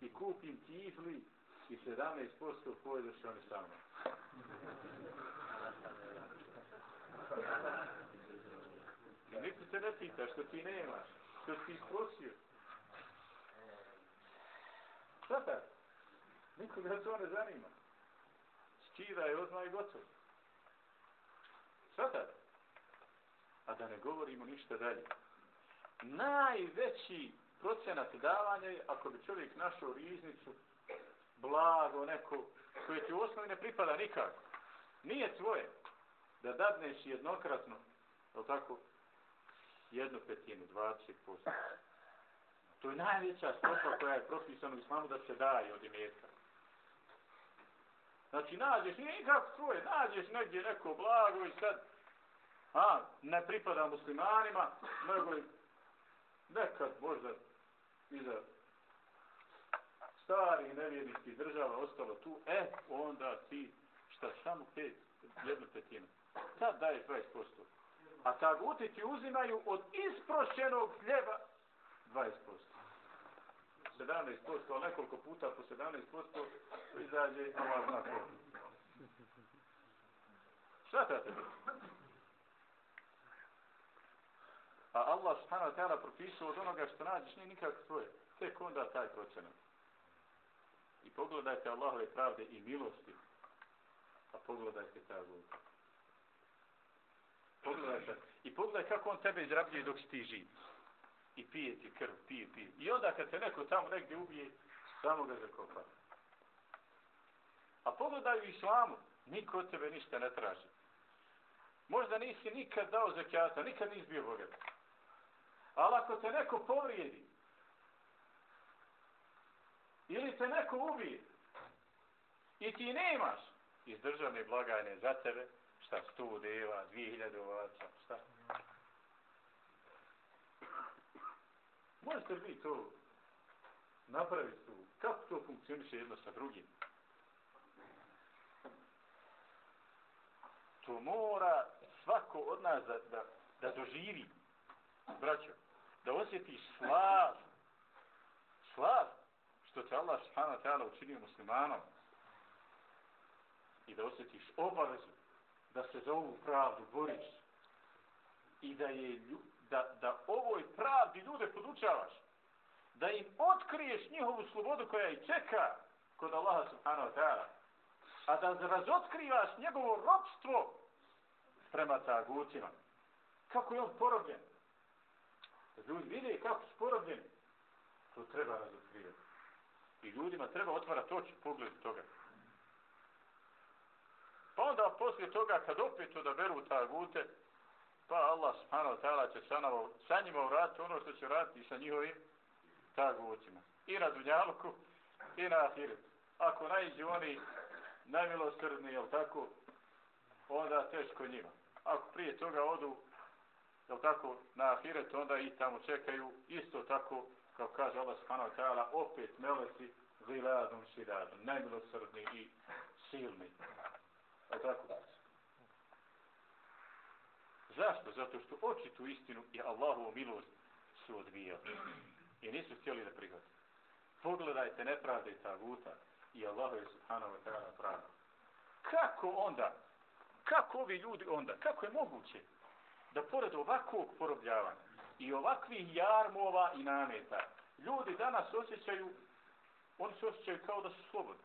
i kupim tifli i 17% pojedeš oni sa mnom. I niko se ne pita što ti nemaš, što ti isprosio. Šta? Nikoga to ne zanima. Skida je odmah i gotovo. Šta a da ne govorimo ništa dalje. Najveći procenat davanja je ako bi čovjek našao riznicu, blago neko, koje ti u osnovi ne pripada nikako. Nije tvoje da dadneš jednokratno, je tako, jednu petinu, 20%. To je najveća stopa koja je propisana u islamu da se daje od imetka. Znači, nađeš, nije nikako svoje, nađeš negdje neko blago i sad, a, ne pripada muslimanima, nego nekad možda iza stari nevjerničkih država ostalo tu, e, onda ti šta samo pet, jednu petinu. Sad daješ 20%. A taguti ti uzimaju od isprošenog hljeba 20%. 17%, nekoliko puta po 17% izađe ova znak Šta te A Allah subhanahu wa ta'ala propisao od onoga što nađeš nije nikak svoje. Tek onda taj procenat. I pogledajte Allahove pravde i milosti. A pogledajte ta glupa. Pogledajte. I pogledaj kako on tebe izrabljuje dok si ti živ. I pije ti krv, pije, pije. I onda kad te neko tamo negdje ubije, samo ga zakopa. A pogledaj u islamu, niko od tebe ništa ne traži. Možda nisi nikad dao zakijata, nikad nisi bio bogat. Ali ako te neko povrijedi, ili te neko ubije, i ti nemaš iz državne blagajne za tebe, šta, sto deva, dvije hiljade ovaca, šta? Možete li vi to napraviti tu? Kako to funkcioniše jedno sa drugim? To mora svako od nas da, da, da doživi, braćo, da osjetiš slav, slav, što te Allah subhanahu wa ta'ala učinio muslimanom i da osjetiš obavezu da se za ovu pravdu boriš i da je da, da ovoj pravdi ljude podučavaš da im otkriješ njihovu slobodu koja ih čeka kod Allaha subhanahu wa ta'ala a da razotkrivaš njegovo robstvo prema tagutima. Kako je on porobljen? Ljudi vide kako su porobljeni to treba razotkrivati i ljudima treba otvarati oči pogled toga. Pa onda poslije toga kad opet odaberu tagute, pa Allah subhanahu wa ta'ala će sanovo, sa njima uraditi ono što će raditi sa njihovim tagutima. I na dunjalku i na Ahiretu. Ako najđu oni najmilosrdni, jel tako, onda teško njima. Ako prije toga odu, jel tako, na Ahiretu, onda i tamo čekaju isto tako, kao kaže Allah subhanahu wa ta'ala, opet meleci, ziladom, šidadom, najmilosrdni i silni. Jel tako Zašto? Zato što očitu istinu i Allahovu milost su odbijali. I nisu htjeli da prihvati. Pogledajte nepravde i taguta i Allahu je subhanahu wa ta'ala pravda. Kako onda, kako ovi ljudi onda, kako je moguće da pored ovakvog porobljavanja i ovakvih jarmova i nameta, ljudi danas osjećaju, oni se osjećaju kao da su slobodni.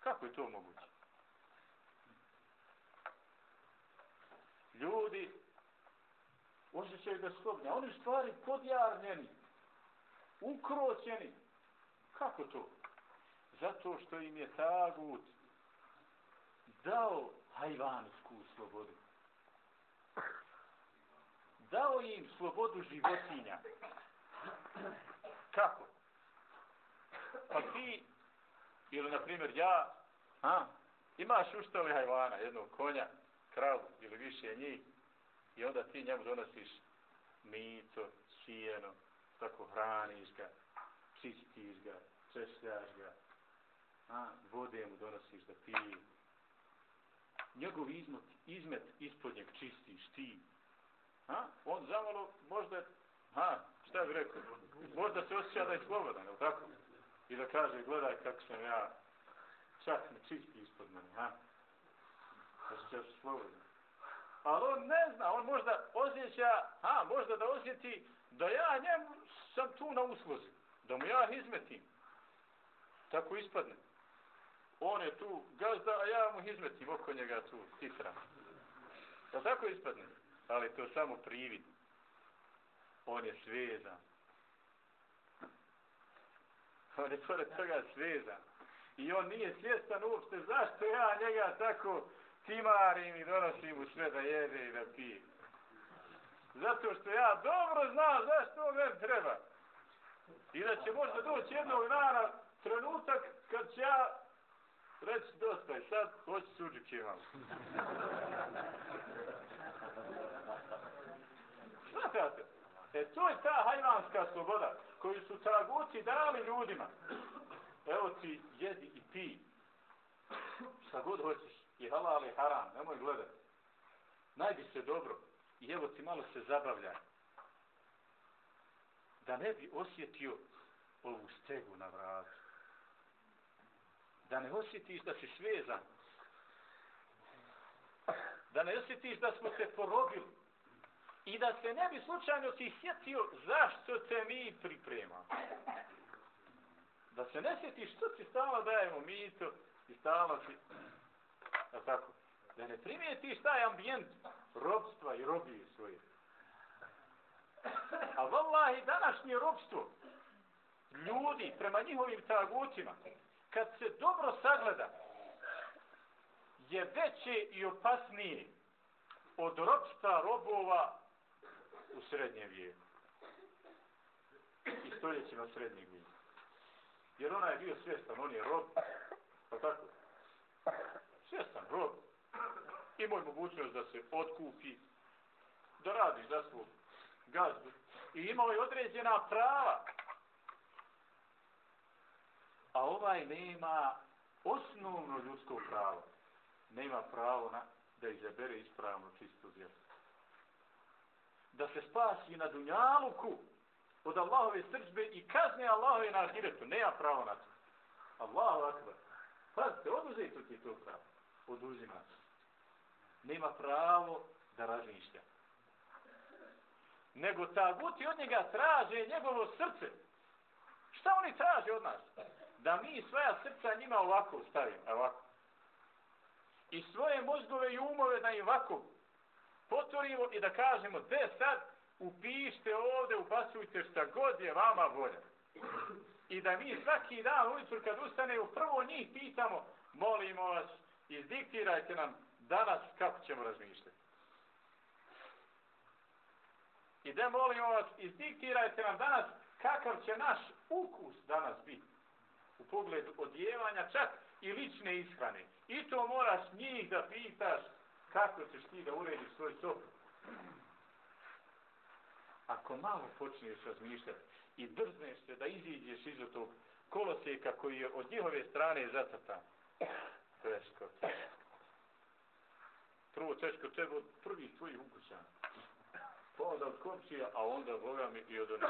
Kako je to moguće? Ljudi osjećaju da slobni, oni stvari podjarnjeni, ukroćeni. Kako to? Zato što im je tagut dao hajvansku slobodu. Dao im slobodu životinja. Kako? Pa ti, ili na primjer ja, a, imaš uštali hajvana, jednog konja, kravu ili više njih i onda ti njemu donosiš mito, sijeno, tako hraniš ga, čistiš ga, češljaš ga, a, vode mu donosiš da pije. Njegov izmet, izmet ispod njeg čistiš ti. A, on zamalo možda, ha, šta bi rekao, možda se osjeća da je slobodan, je tako? I da kaže, gledaj kako sam ja, čak me čisti ispod mene, ha? Osjeća se slobodno. Ali on ne zna, on možda osjeća, a možda da osjeti da ja njemu sam tu na usluzi, da mu ja izmetim. Tako ispadne. On je tu gazda, a ja mu izmetim oko njega tu, titra. Da tako ispadne? Ali to samo privid. On je svezan. On je pored toga svezan. I on nije svjestan uopšte zašto ja njega tako timarim i donosim mu sve da jede i da pije. Zato što ja dobro znam zašto meni treba. I da će možda doći jednog dana trenutak kad će ja reći dosta i sad hoću suđuk imam. Svatate? *laughs* E to je ta hajvanska sloboda koju su taguti dali ljudima. Evo ti jedi i pi. Šta god hoćeš. I halal i haram. Nemoj gledat. Najdi se dobro. I evo ti malo se zabavljaj. Da ne bi osjetio ovu stegu na vratu. Da ne osjetiš da si svezan. Da ne osjetiš da smo te porobili. I da se ne bi slučajno ti sjetio zašto te mi pripremamo. Da se ne sjetiš što ti stalno dajemo mito i stalno ti... A tako? Da ne primijetiš taj ambijent robstva i robije svoje. A vallahi današnje robstvo ljudi prema njihovim tagutima kad se dobro sagleda je veće i opasnije od robstva robova u srednjem vijeku. I stoljećima srednjeg vijeka. Jer ona je bio svjestan, on je rob. Pa tako? Svjestan, rob. Imao je mogućnost da se otkupi, da radi za svog gazdu. I imao je određena prava. A ovaj nema osnovno ljudsko pravo. Nema pravo na, da izabere ispravno čistu vjeru da se spasi na dunjaluku od Allahove srđbe i kazne Allahove na ahiretu. Nema pravo na to. Allahu akbar. Pazite, oduzeti ti to pravo. Oduzima. Nema pravo da razmišlja. Nego ta guti od njega traže njegovo srce. Šta oni traže od nas? Da mi svoja srca njima ovako stavimo. Ovako. I svoje mozgove i umove da im ovako potvorimo i da kažemo, de sad upište ovde, ubacujte šta god je vama volja. I da mi svaki dan ujutru kad ustane u prvo njih pitamo, molimo vas, izdiktirajte nam danas kako ćemo razmišljati. I da molimo vas, izdiktirajte nam danas kakav će naš ukus danas biti. U pogledu odjevanja čak i lične ishrane. I to moraš njih da pitaš kako ćeš ti da urediš svoj sob? Ako malo počneš razmišljati i drzneš se da iziđeš iz tog koloseka koji je od njihove strane zacrtan, teško, teško. Prvo teško tebe od prvih tvojih ukućana. Pa onda od komčija, a onda Boga mi i od onih,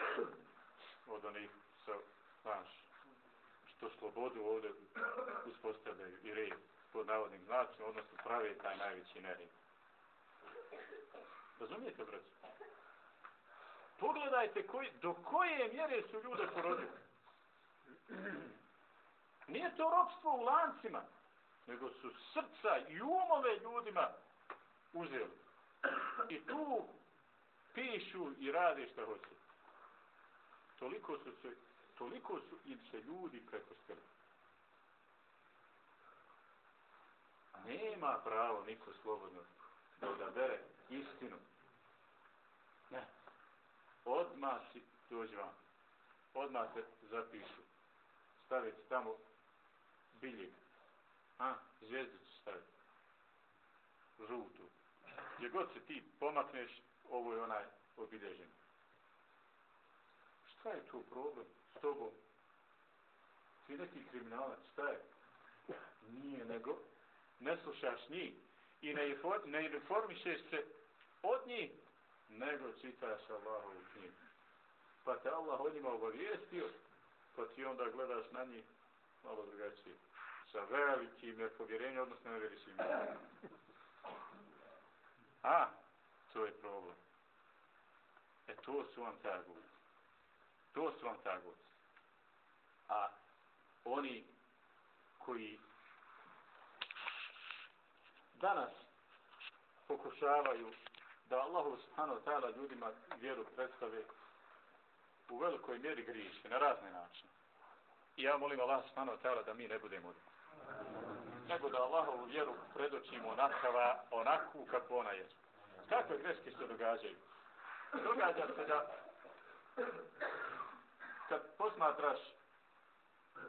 od onih sa, znaš, što slobodu ovdje uspostavljaju i red pod navodnim znacima, odnosno prave taj najveći nered. Razumijete, braći? Pogledajte koji, do koje mjere su ljude porodili. Nije to robstvo u lancima, nego su srca i umove ljudima uzeli. I tu pišu i rade što hoće. Toliko su se, toliko su im se ljudi prepustili. nema pravo niko slobodno da odabere istinu. Ne. Odmah si dođi vam. Odmah se zapišu. Stavite tamo biljeg. A, zvijezdu ću staviti. Žutu. Gdje god se ti pomakneš, ovo je onaj obilježen. Šta je tu problem s tobom? Ti neki kriminalac, šta je? Nije nego ne slušaš njih i ne, ne informišeš se od njih, nego čitaš Allahovu knjigu. Pa te Allah o njima obavijestio, pa ti onda gledaš na njih malo drugačije. Sa velikim nepovjerenjem, odnosno ne veriš im. A, to je problem. E, to su vam taguti. To su vam taguti. A oni koji danas pokušavaju da Allahu subhanahu wa ta'ala ljudima vjeru predstave u velikoj mjeri griješe na razne načine. I ja molim Allah subhanahu wa ta'ala da mi ne budemo od nego da Allahovu vjeru predočimo onakava, onakvu kako ona je. Kakve greške se događaju? događa se da kad posmatraš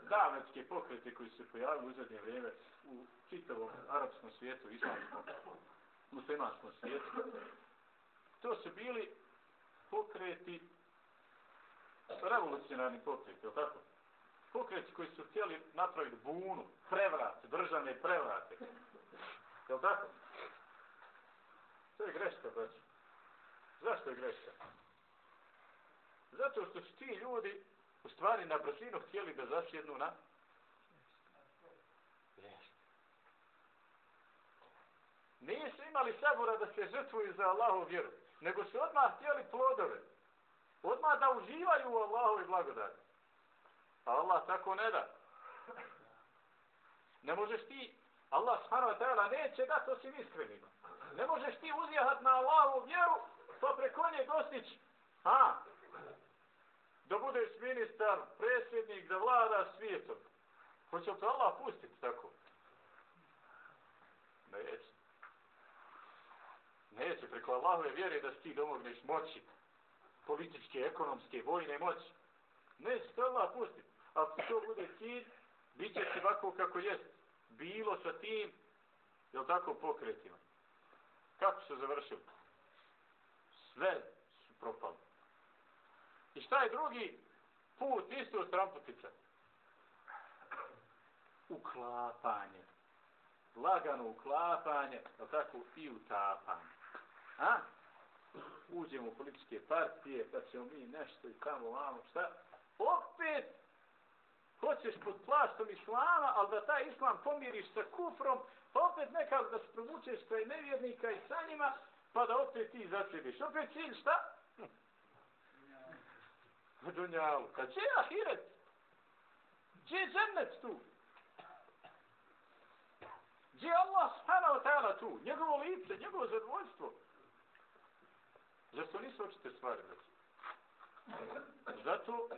davetske pokrete koji se pojavili u zadnje vrijeme u čitavom arapskom svijetu, islamskom, muslimanskom svijetu, to su bili pokreti, revolucionarni pokreti, je tako? Pokreći koji su htjeli napraviti bunu, prevrate, državne prevrate. Je li tako? To je greška, braću. Zašto je greška? Zato što su ti ljudi u stvari na brzinu htjeli da zasjednu na Jeste. Nisu imali sabora da se žrtvuju za Allahu vjeru, nego su odmah htjeli plodove. Odmah da uživaju u Allahu blagodati. Pa Allah tako ne da. Ne možeš ti, Allah subhanahu wa ta'ala neće da to si iskrenima. Ne možeš ti uzjehat na Allahu vjeru, pa preko nje dostići. Ha, da budeš ministar, predsjednik, da vlada svijetom. Hoće li to Allah pustiti tako? Neće. Neće, preko Allahove vjere da ti domogneš moći, političke, ekonomske, vojne moći. Neće to Allah pustiti. Ako to bude cilj, bit će se ovako kako jest. Bilo sa tim, jel tako, pokretima. Kako se završilo? Sve su propali. I šta je drugi put isto stramputica? Uklapanje. Lagano uklapanje, jel tako i utapanje. A? Uđemo u političke partije, pa ćemo mi nešto i tamo vamo, šta? Opet hoćeš pod plastom islama, ali da taj islam pomiriš sa kufrom, pa opet nekako da se provučeš kraj nevjernika i sa njima, pa da opet ti zacebiš. Opet cilj šta? Dunjalu. dunjalu. Kad će ahiret? Gdje je džennet tu? Gdje je Allah subhanahu wa ta'ala tu? Njegovo lice, njegovo zadovoljstvo. Zašto nisu očite stvari? Zato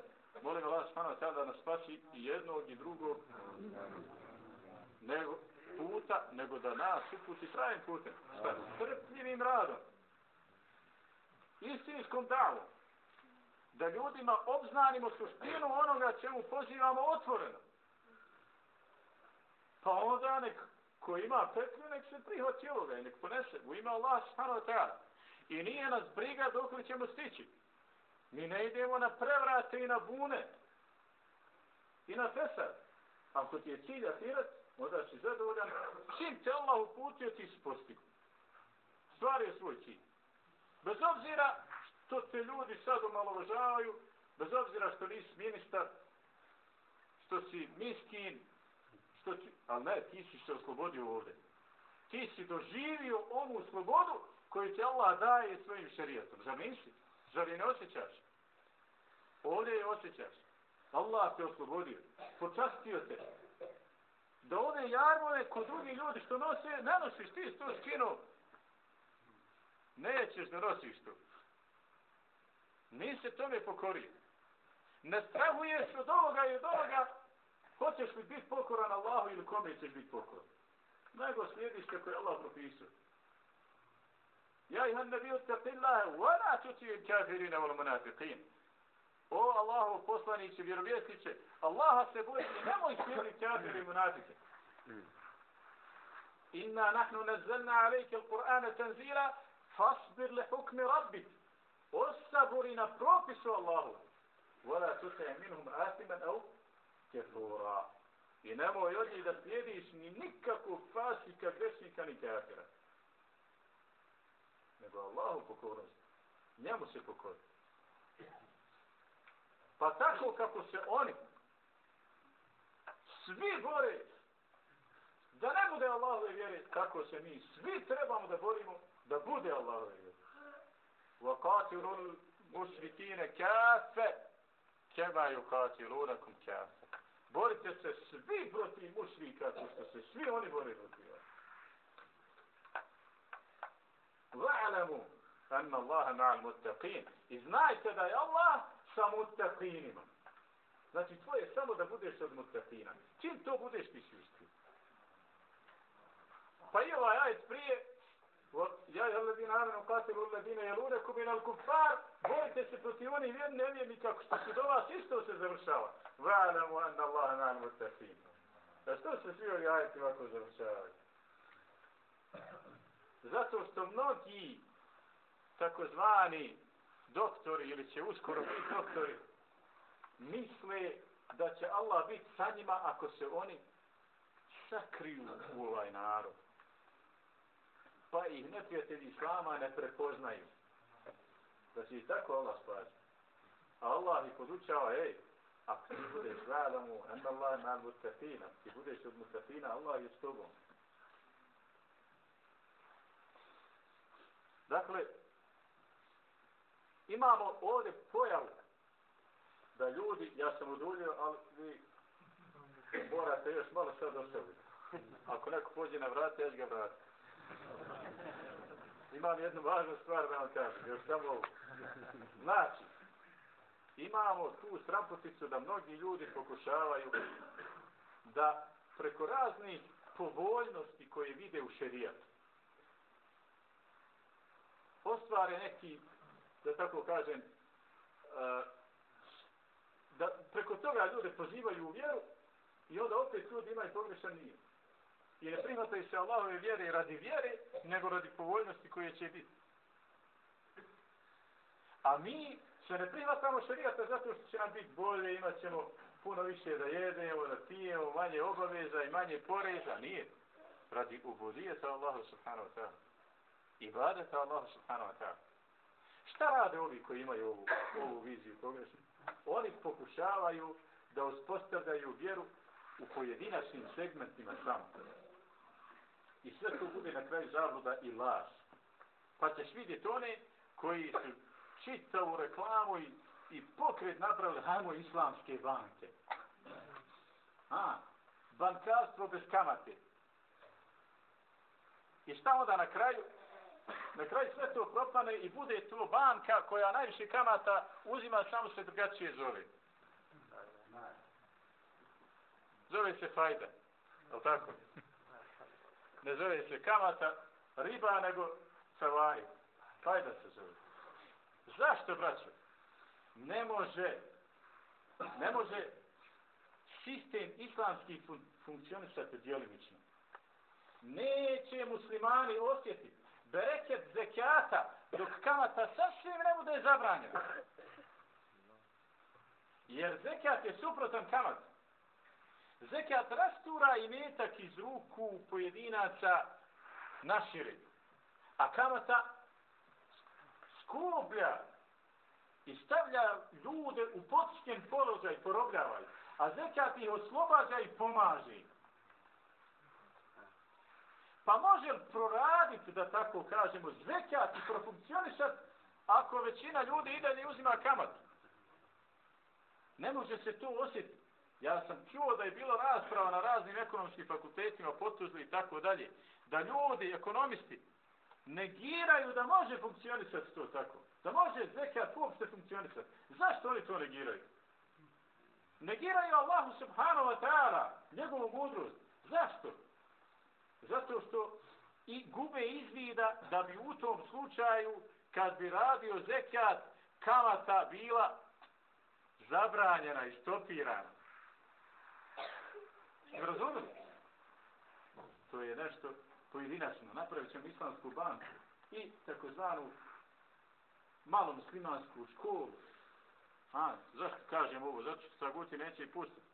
molim Allah subhanahu wa ta'ala da nas spasi i jednog i drugog nego puta, nego da nas uputi trajim putem. Šta? Trpljivim radom. Istinskom davom da ljudima obznanimo suštinu onoga čemu pozivamo otvoreno. Pa onda nek ko ima petlju, nek se prihvati ovoga i nek ponese u ime Allah subhanahu wa ta'ala. I nije nas briga dok li ćemo stići. Mi ne idemo na prevrate i na bune. I na fesad. Ako ti je cilj ahirat, onda si zadovoljan. Čim te Allah uputio, ti si postigu. Stvar je svoj cilj. Bez obzira što te ljudi sad omalovažavaju, bez obzira što nisi ministar, što si miskin, što ti, ali ne, ti si se oslobodio ovdje. Ti si doživio onu slobodu koju ti Allah daje svojim šarijatom. Zar nisi? Ne osjećaš? Ovdje je osjećaš. Allah te oslobodio. Počastio te. Da one jarmove kod drugi ljudi što nose, ne nosiš ti to skinu. Nećeš da nosiš to. Nisi tome pokorio. Ne strahuješ od ovoga i od ovoga, hoćeš li biti pokoran Allahu ili kome ćeš biti pokoran. Nego slijediš kako je Allah propisao. Ja ih ne bio Allahe, vana tuti kafirine vol munafiqin. O Allahu poslaniće, vjerovjesniće, Allaha se boji i nemoj slijediti kafiri i munafike. Inna nahnu nazzalna alejke il-Qur'ana tanzila, fasbir li hukmi rabbik osaburi na propisu Allahu. Vola tuta minhum asiman au kefura. I nemoj od njih da slijediš ni nikakvog fasika, grešnika, ni kafira Nego Allahu pokornost. Njemu se pokori. Pa tako kako se oni svi bore da ne bude Allahove vjere, kako se mi svi trebamo da borimo da bude Allahove vjere. وقاتلوا المشركين كافة كما يقاتلونكم كافة Borite se svi protiv mušlika, ko što se svi oni bori protiv vas. Va'alamu anna Allaha ma'al muttaqin. I znajte da je Allah sa muttaqinima. Znači, tvoje samo da budeš od muttaqina. Čim to budeš, ti si uspio. Pa i ovaj ajet prije Ja je alladina amenu qatilu alladina jelunekum min al kuffar, borite se protiv onih vjerni nevjerni kako što su do vas isto se završava. Va'alamu anna Allaha ma'al muttaqin. Da što se svi ovi ajeti ovako završavaju? Zato što mnogi takozvani doktori ili će uskoro biti doktori misle da će Allah biti sa njima ako se oni sakriju u ovaj narod. Pa ih neprijatelji Islama ne prepoznaju. Da će i tako Allah spasi. A Allah ih podučava, ej, ako ti budeš zadamu, en Allah na mutafina, ti budeš od mutafina, Allah je s tobom. Dakle, imamo ovdje pojavu da ljudi, ja sam oduljio, ali vi morate još malo sad ostaviti. Ako neko pođe na vrat, ja ću ga vratiti. Imam jednu važnu stvar da vam kažem, još samo ovu. Znači, imamo tu stramputicu da mnogi ljudi pokušavaju da preko raznih povoljnosti koje vide u šerijatu ostvare neki, da tako kažem, e, da preko toga ljude pozivaju u vjeru i onda opet ljudi imaju pogrešan nije. I ne prihvataju se Allahove vjere radi vjere, nego radi povoljnosti koje će biti. A mi se ne prihvatamo šarijata zato što će nam biti bolje, imat ćemo puno više da jedemo, da pijemo, manje obaveza i manje poreza. Nije. Radi ubudijeta Allahu subhanahu wa ta'ala. Ibadeta Allahu subhanahu wa ta'ala. Šta rade ovi koji imaju ovu, ovu viziju pogrešnu? Oni pokušavaju da uspostavljaju vjeru u pojedinačnim segmentima samo. I sve to bude na kraju zabluda i laž. Pa ćeš vidjeti one koji su čitavu reklamu i, i pokret napravili, hajmo islamske banke. A, bankarstvo bez kamate. I šta onda na kraju? Na kraju sve to propane i bude to banka koja najviše kamata uzima samo se drugačije zove. Zove se fajda. Je tako? Ne zove se kamata riba, nego savaj. Fajda se zove. Zašto, braćo? Ne može, ne može sistem islamski fun funkcionisati djelimično. Neće muslimani osjetiti bereket zekijata dok kamata sasvim ne bude zabranjena. Jer zekijat je suprotan kamat. Zekijat rastura i metak iz ruku pojedinaca naširi. A kamata skuplja i stavlja ljude u potičken položaj, porobljavaju. A zekat ih oslobađa i pomaže. Pa može proraditi, da tako kažemo, zvekat i profunkcionisati ako većina ljudi ide i uzima kamat. Ne može se to osjetiti. Ja sam čuo da je bilo rasprava na raznim ekonomskim fakultetima, potuzli i tako dalje, da ljudi, ekonomisti, negiraju da može funkcionisati to tako. Da može zekat uopšte funkcionisati. Zašto oni to negiraju? Negiraju Allahu subhanahu wa ta'ala, njegovu mudrost. Zašto? Zato što i gube izvida da bi u tom slučaju, kad bi radio zekat, kamata bila zabranjena i stopirana. Razumili? To je nešto pojedinačno. Napravit ćemo islamsku banku i takozvanu malo muslimansku školu. A, zašto kažem ovo? Zato što Saguti neće pustiti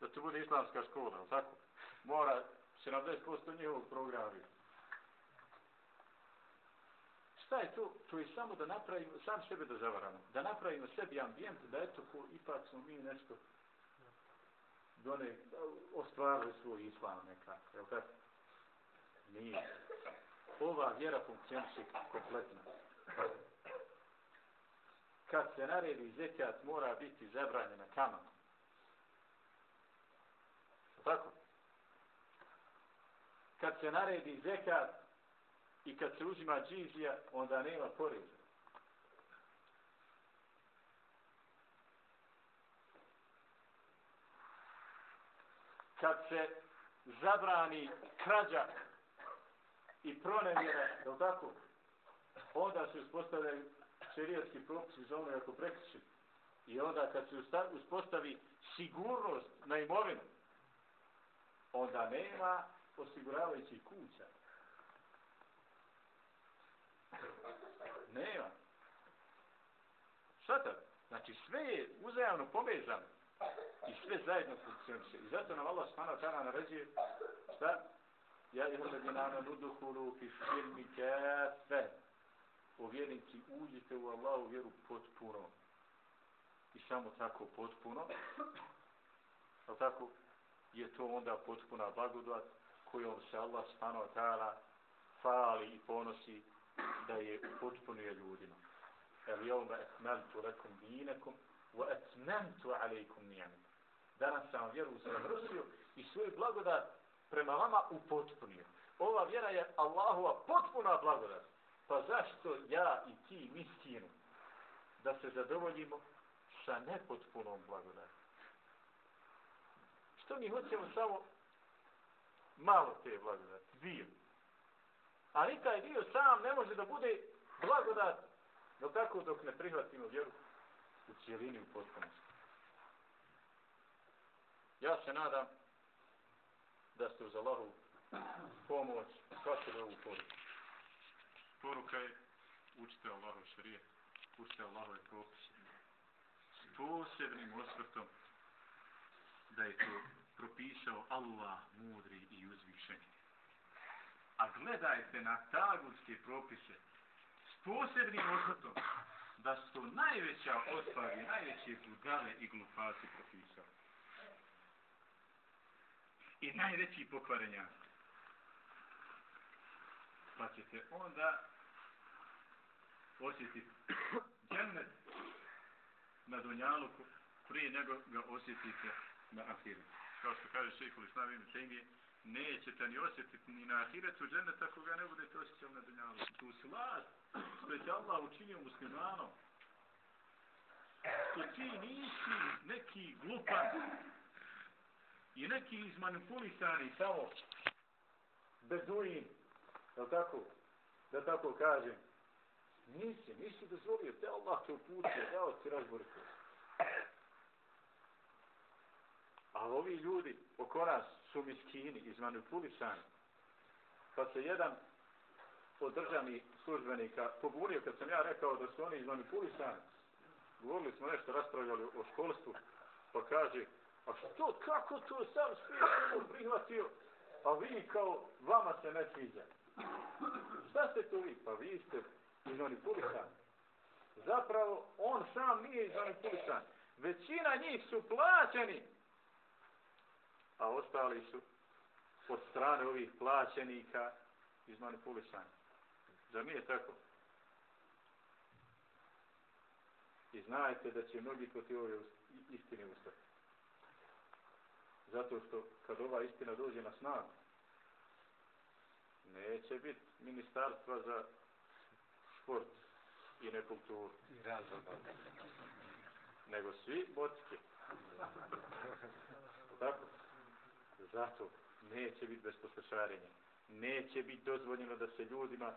da to bude islamska škola, ali tako? Mora 70% njihovog programa. Šta je to? To je samo da napravimo, sam sebe da zavaramo. Da napravimo sebi ambijent, da eto, ko, ipak smo mi nešto done, ostvarili svoj islam nekako. Jel tako? Nije. Ova vjera funkcioniše kompletno. Kad se naredi zekat, mora biti zabranjena kamata. Tako? Kad se naredi zekat i kad se uzima džizija, onda nema poreza. Kad se zabrani krađa i pronevjera, je tako? Onda se uspostavljaju šerijatski propisi za ono ako prekriči. I onda kad se uspostavi sigurnost na imovinu, onda nema osiguravajućih kuća. Nema. Šta tako? Znači sve je uzajavno povezano i sve zajedno funkcioniše. I zato nam Allah smana tada naređuje šta? Ja ih hrvim dinana nuduhuru fi firmi kafe. O vjernici uđite u Allahu vjeru potpuno. I samo tako potpuno. Ali tako je to onda potpuna blagodat kojom se Allah subhanahu wa ta'ala fali i ponosi da je potpunuje ljudima. El jevme etmentu lekum dinekum wa etmemtu alejkum nijemet. Danas sam vjeru savršio i svoju blagodat prema vama upotpunio. Ova vjera je Allahova potpuna blagodat. Pa zašto ja i ti miskinu da se zadovoljimo sa nepotpunom blagodatom? Što mi hoćemo samo malo te blagodati, dio. Ali taj dio sam ne može da bude blagodat no tako dok ne prihvatimo vjeru u cijelini u potpunosti. Ja se nadam da ste uz Allahu pomoć shvatili ovu poruku. Poruka je učite Allahu šarijet, učite Allahu je propise. S posebnim osvrtom da je to propisao Allah mudri i uzvišeni. A gledajte na tagutske propise s posebnim osvrtom da su to najveća ostvari, najveće budale i glupasi propisao i najveći pokvarenja. Pa ćete onda osjetiti džennet na Dunjaluku prije nego ga osjetite na Ahiru. Kao što kaže šeikul Islam ibn Tejmije, nećete ni osjetiti ni na Ahiretu džennet ako ga ne budete osjećali na dunjalu. Tu slad što je Allah učinio muslimanom. Što ti nisi neki glupan i neki izmanipulisani samo beduin, je tako? Da tako kažem. Nisi, nisi dozvolio, te Allah te uputio, dao ti razboritost. Ali ovi ljudi oko nas su miskini, izmanipulisani. Pa se jedan od državnih službenika pobunio kad sam ja rekao da su oni izmanipulisani. Govorili smo nešto, raspravljali o školstvu, pa kaže, A što, kako to sam svijet prihvatio? A vi kao, vama se ne sviđa. Šta ste tu vi? Pa vi ste izmanipulisani. Zapravo, on sam nije izmanipulisan. Većina njih su plaćeni. A ostali su od strane ovih plaćenika izmanipulisani. Zar nije tako? I znajte da će mnogi protiv ove istine ustati. Zato što kad ova istina dođe na snagu, neće biti ministarstva za sport i nekulturu. I razlog. Nego svi botike. Tako? Zato neće biti bez poslušarenja. Neće biti dozvoljeno da se ljudima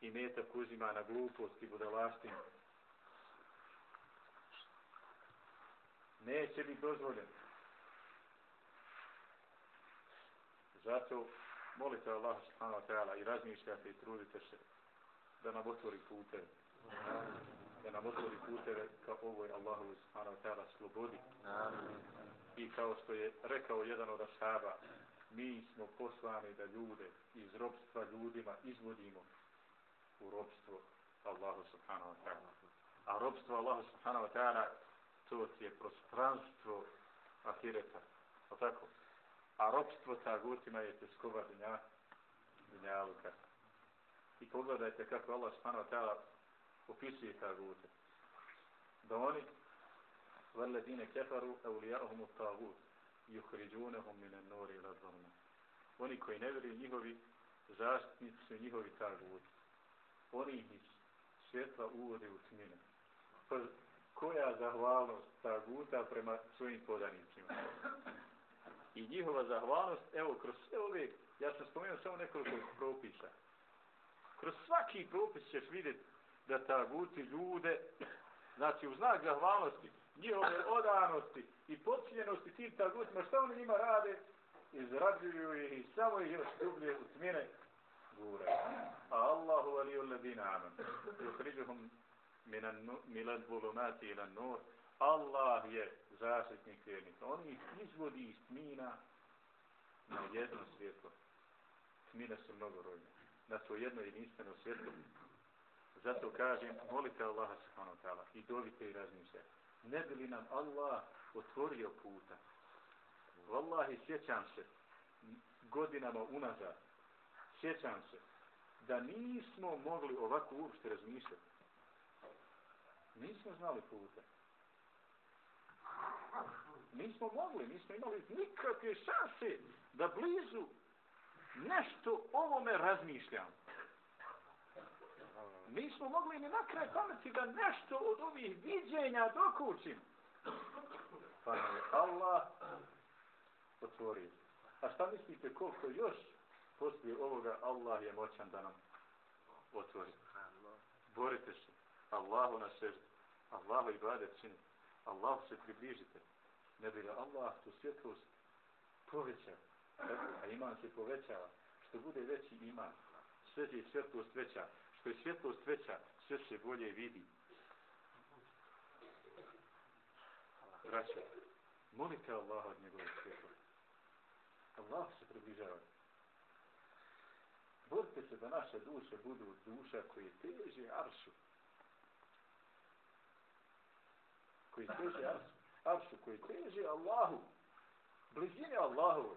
i metak uzima na glupost i budalaštinu. Neće biti dozvoljeno. Zato molite Allah subhanahu wa ta'ala i razmišljate i trudite se da nam otvori puteve. Da nam otvori puteve kao ovoj Allahu subhanahu wa ta'ala slobodi. Amin. I kao što je rekao jedan od ashaba, mi smo poslani da ljude iz robstva ljudima izvodimo u robstvo Allahu subhanahu wa ta'ala. A robstvo Allahu subhanahu wa ta'ala to je prostranstvo ahireta. O tako? a robstvo tagutima je teskova dunja, dunjaluka. I pogledajte kako Allah subhanahu wa ta'ala opisuje tagute. Da oni والذين كفروا أولياءهم الطاغوت يخرجونهم من النور إلى الظلمة oni koji ne vjeruju njihovi zaštitnici su njihovi taguti. Oni ih iz svjetla uvode u tmine. Pa koja zahvalnost taguta prema svojim podanicima? i njihova zahvalnost, evo, kroz sve ove, ja sam spomenuo samo nekoliko propisa, Kroz svaki propis ćeš vidjeti da taguti ljude, znači u znak zahvalnosti, njihove odanosti i počinjenosti tim tagutima, šta oni njima rade? Izrabljuju ih i samo ih još dublje u tmine gure. A Allahu aliju ladina amen. Yuhriđuhum milan volumati ilan nur. Allah je zaštitnik vjernika. On ih izvodi iz tmina na jedno svjetlo. Tmine su mnogo rojne. Na to jedno jedinstveno svjetlo. Zato kažem, molite Allaha subhanahu wa ta'ala i dovite i razmišljajte. Ne bi li nam Allah otvorio puta? Wallahi, sjećam se godinama unazad. Sjećam se da nismo mogli ovako uopšte razmišljati. Nismo znali puta. Nismo mogli, nismo imali nikakve šanse da blizu nešto ovome razmišljamo. Nismo mogli ni na kraj pameti da nešto od ovih viđenja dokučim. Pa je Allah otvorio. A šta mislite koliko još poslije ovoga Allah je moćan da nam otvori? Borite se. Allahu na seždu. Allahu ibadet čini. Allahu se približite. Ne bi da Allah tu svjetlost poveća. A iman se povećava. Što bude veći iman, sve je svjetlost veća. Što je svjetlost veća, sve se bolje vidi. Braće, molite Allah od njegove svjetlosti. Allah se približava. Borite se da naše duše budu duša koje teže aršu. Koji teže aršu. Aršu koji teže Allahu. Blizine Allahovoj.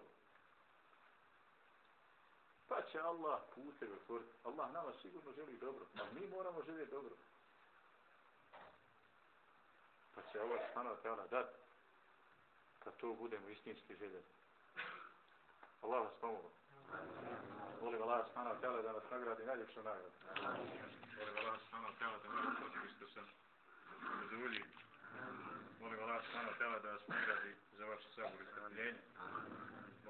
Pa će Allah puteve otvoriti. Allah nama sigurno želi dobro. A mi moramo željeti dobro. Pa će Allah stano tela dati. Kad to budemo istinski željeti. Allah vas pomogu. Molim Allah stano tela da nas nagradi najljepšu nagradu. Molim Allah stano tela da nas protiv što sam zadovoljio. Molim Allah stano tela da nas nagradi za vaše sabor i strpljenje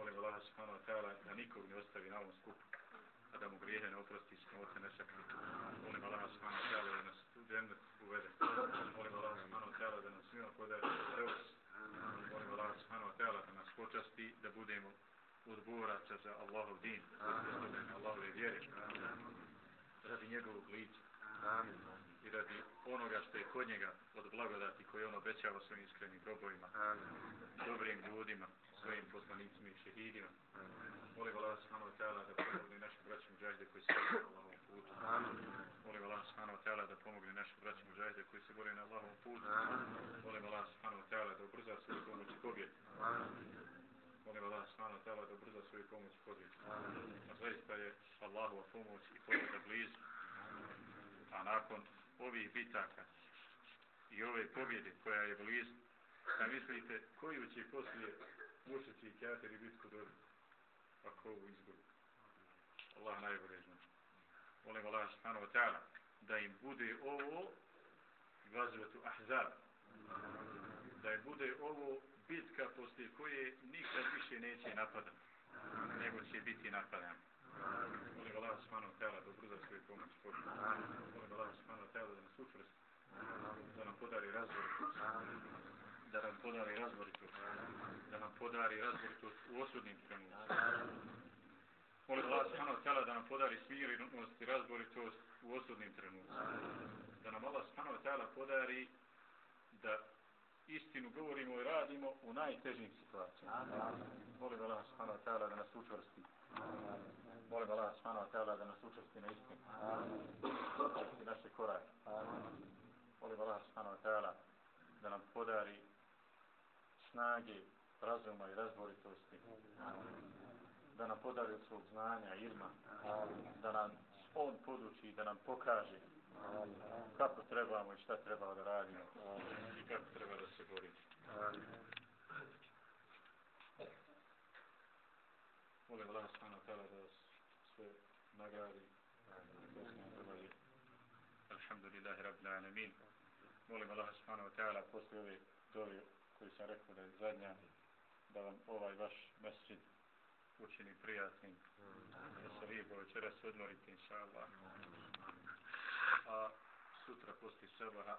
molim Allah subhanahu wa ta'ala da nikog ne ostavi na ovom skupu, a da mu grijehe ne oprosti s novote ne sakri. Molim Allah subhanahu wa ta'ala da nas u džennet uvede. Molim Allah subhanahu wa ta'ala da nas svima podaje Zeus. Molim Allah subhanahu wa ta'ala da nas počasti da budemo od boraca za Allahov din, Amin. Allahove vjere, radi njegovog lica. Amin. I radi onoga što je kod njega od blagodati koje on obećava svojim iskrenim robovima, Amin. dobrim ljudima, svojim poslanicima i šehidima. Molim Allah subhanahu wa ta'ala da pomogne naše braće muđahide koji se bore na Allahovom putu. Molim Allah subhanahu wa ta'ala da pomogne naše braće muđahide koji se bore na Allahovom putu. Molim Allah subhanahu wa ta'ala da ubrza svoju pomoć i pobjed. Molim Allah subhanahu wa ta'ala da ubrza svoju pomoć i pobjed. A zaista je Allahova pomoć i pobjeda blizu. A nakon ovih bitaka i ove pobjede koja je blizu, da mislite koju će poslije mušići i kjateri bitku dobiti. Ako ovu izgubi. Allah najbolje zna. Molim Allah subhanahu wa ta'ala da im bude ovo gazvetu ahzab. Da im bude ovo bitka poslije koje nikad više neće napadati Nego će biti napadan. Molim Allah subhanahu wa ta'ala da ubrza svoje pomoći. Molim Allah subhanahu wa ta'ala da nas učvrsti. Da nam podari razvor. da nam podari razboritost, da nam podari razboritost u osudnim trenutima. Molim Allah subhanahu wa ta'ala da nam podari smirnost i razboritost u osudnim trenutima. Da nam Allah subhanahu wa ta'ala podari da istinu govorimo i radimo u najtežim situacijama. Molim Allah subhanahu wa ta'ala da nas učvrsti. Molim Allah subhanahu wa ta'ala da nas učesti na istinu. Učesti naše korake. Molim Allah subhanahu wa ta'ala da nam podari snage, razuma i razboritosti. Da nam podari od svog znanja, ilma. Da nam on poduči, da nam pokaže kako trebamo i šta treba da radimo i kako treba da se borimo. Molim Allah stano tala da vas sve nagradi. Alhamdulillahi rabbil alamin. Molim Allah subhanahu wa ta'ala posle ove dove koji sam rekao da je zadnja, da vam ovaj vaš mesčin učini prijatnim. Da se lijepo večeras odmorite, inša Allah. A sutra poslije sabaha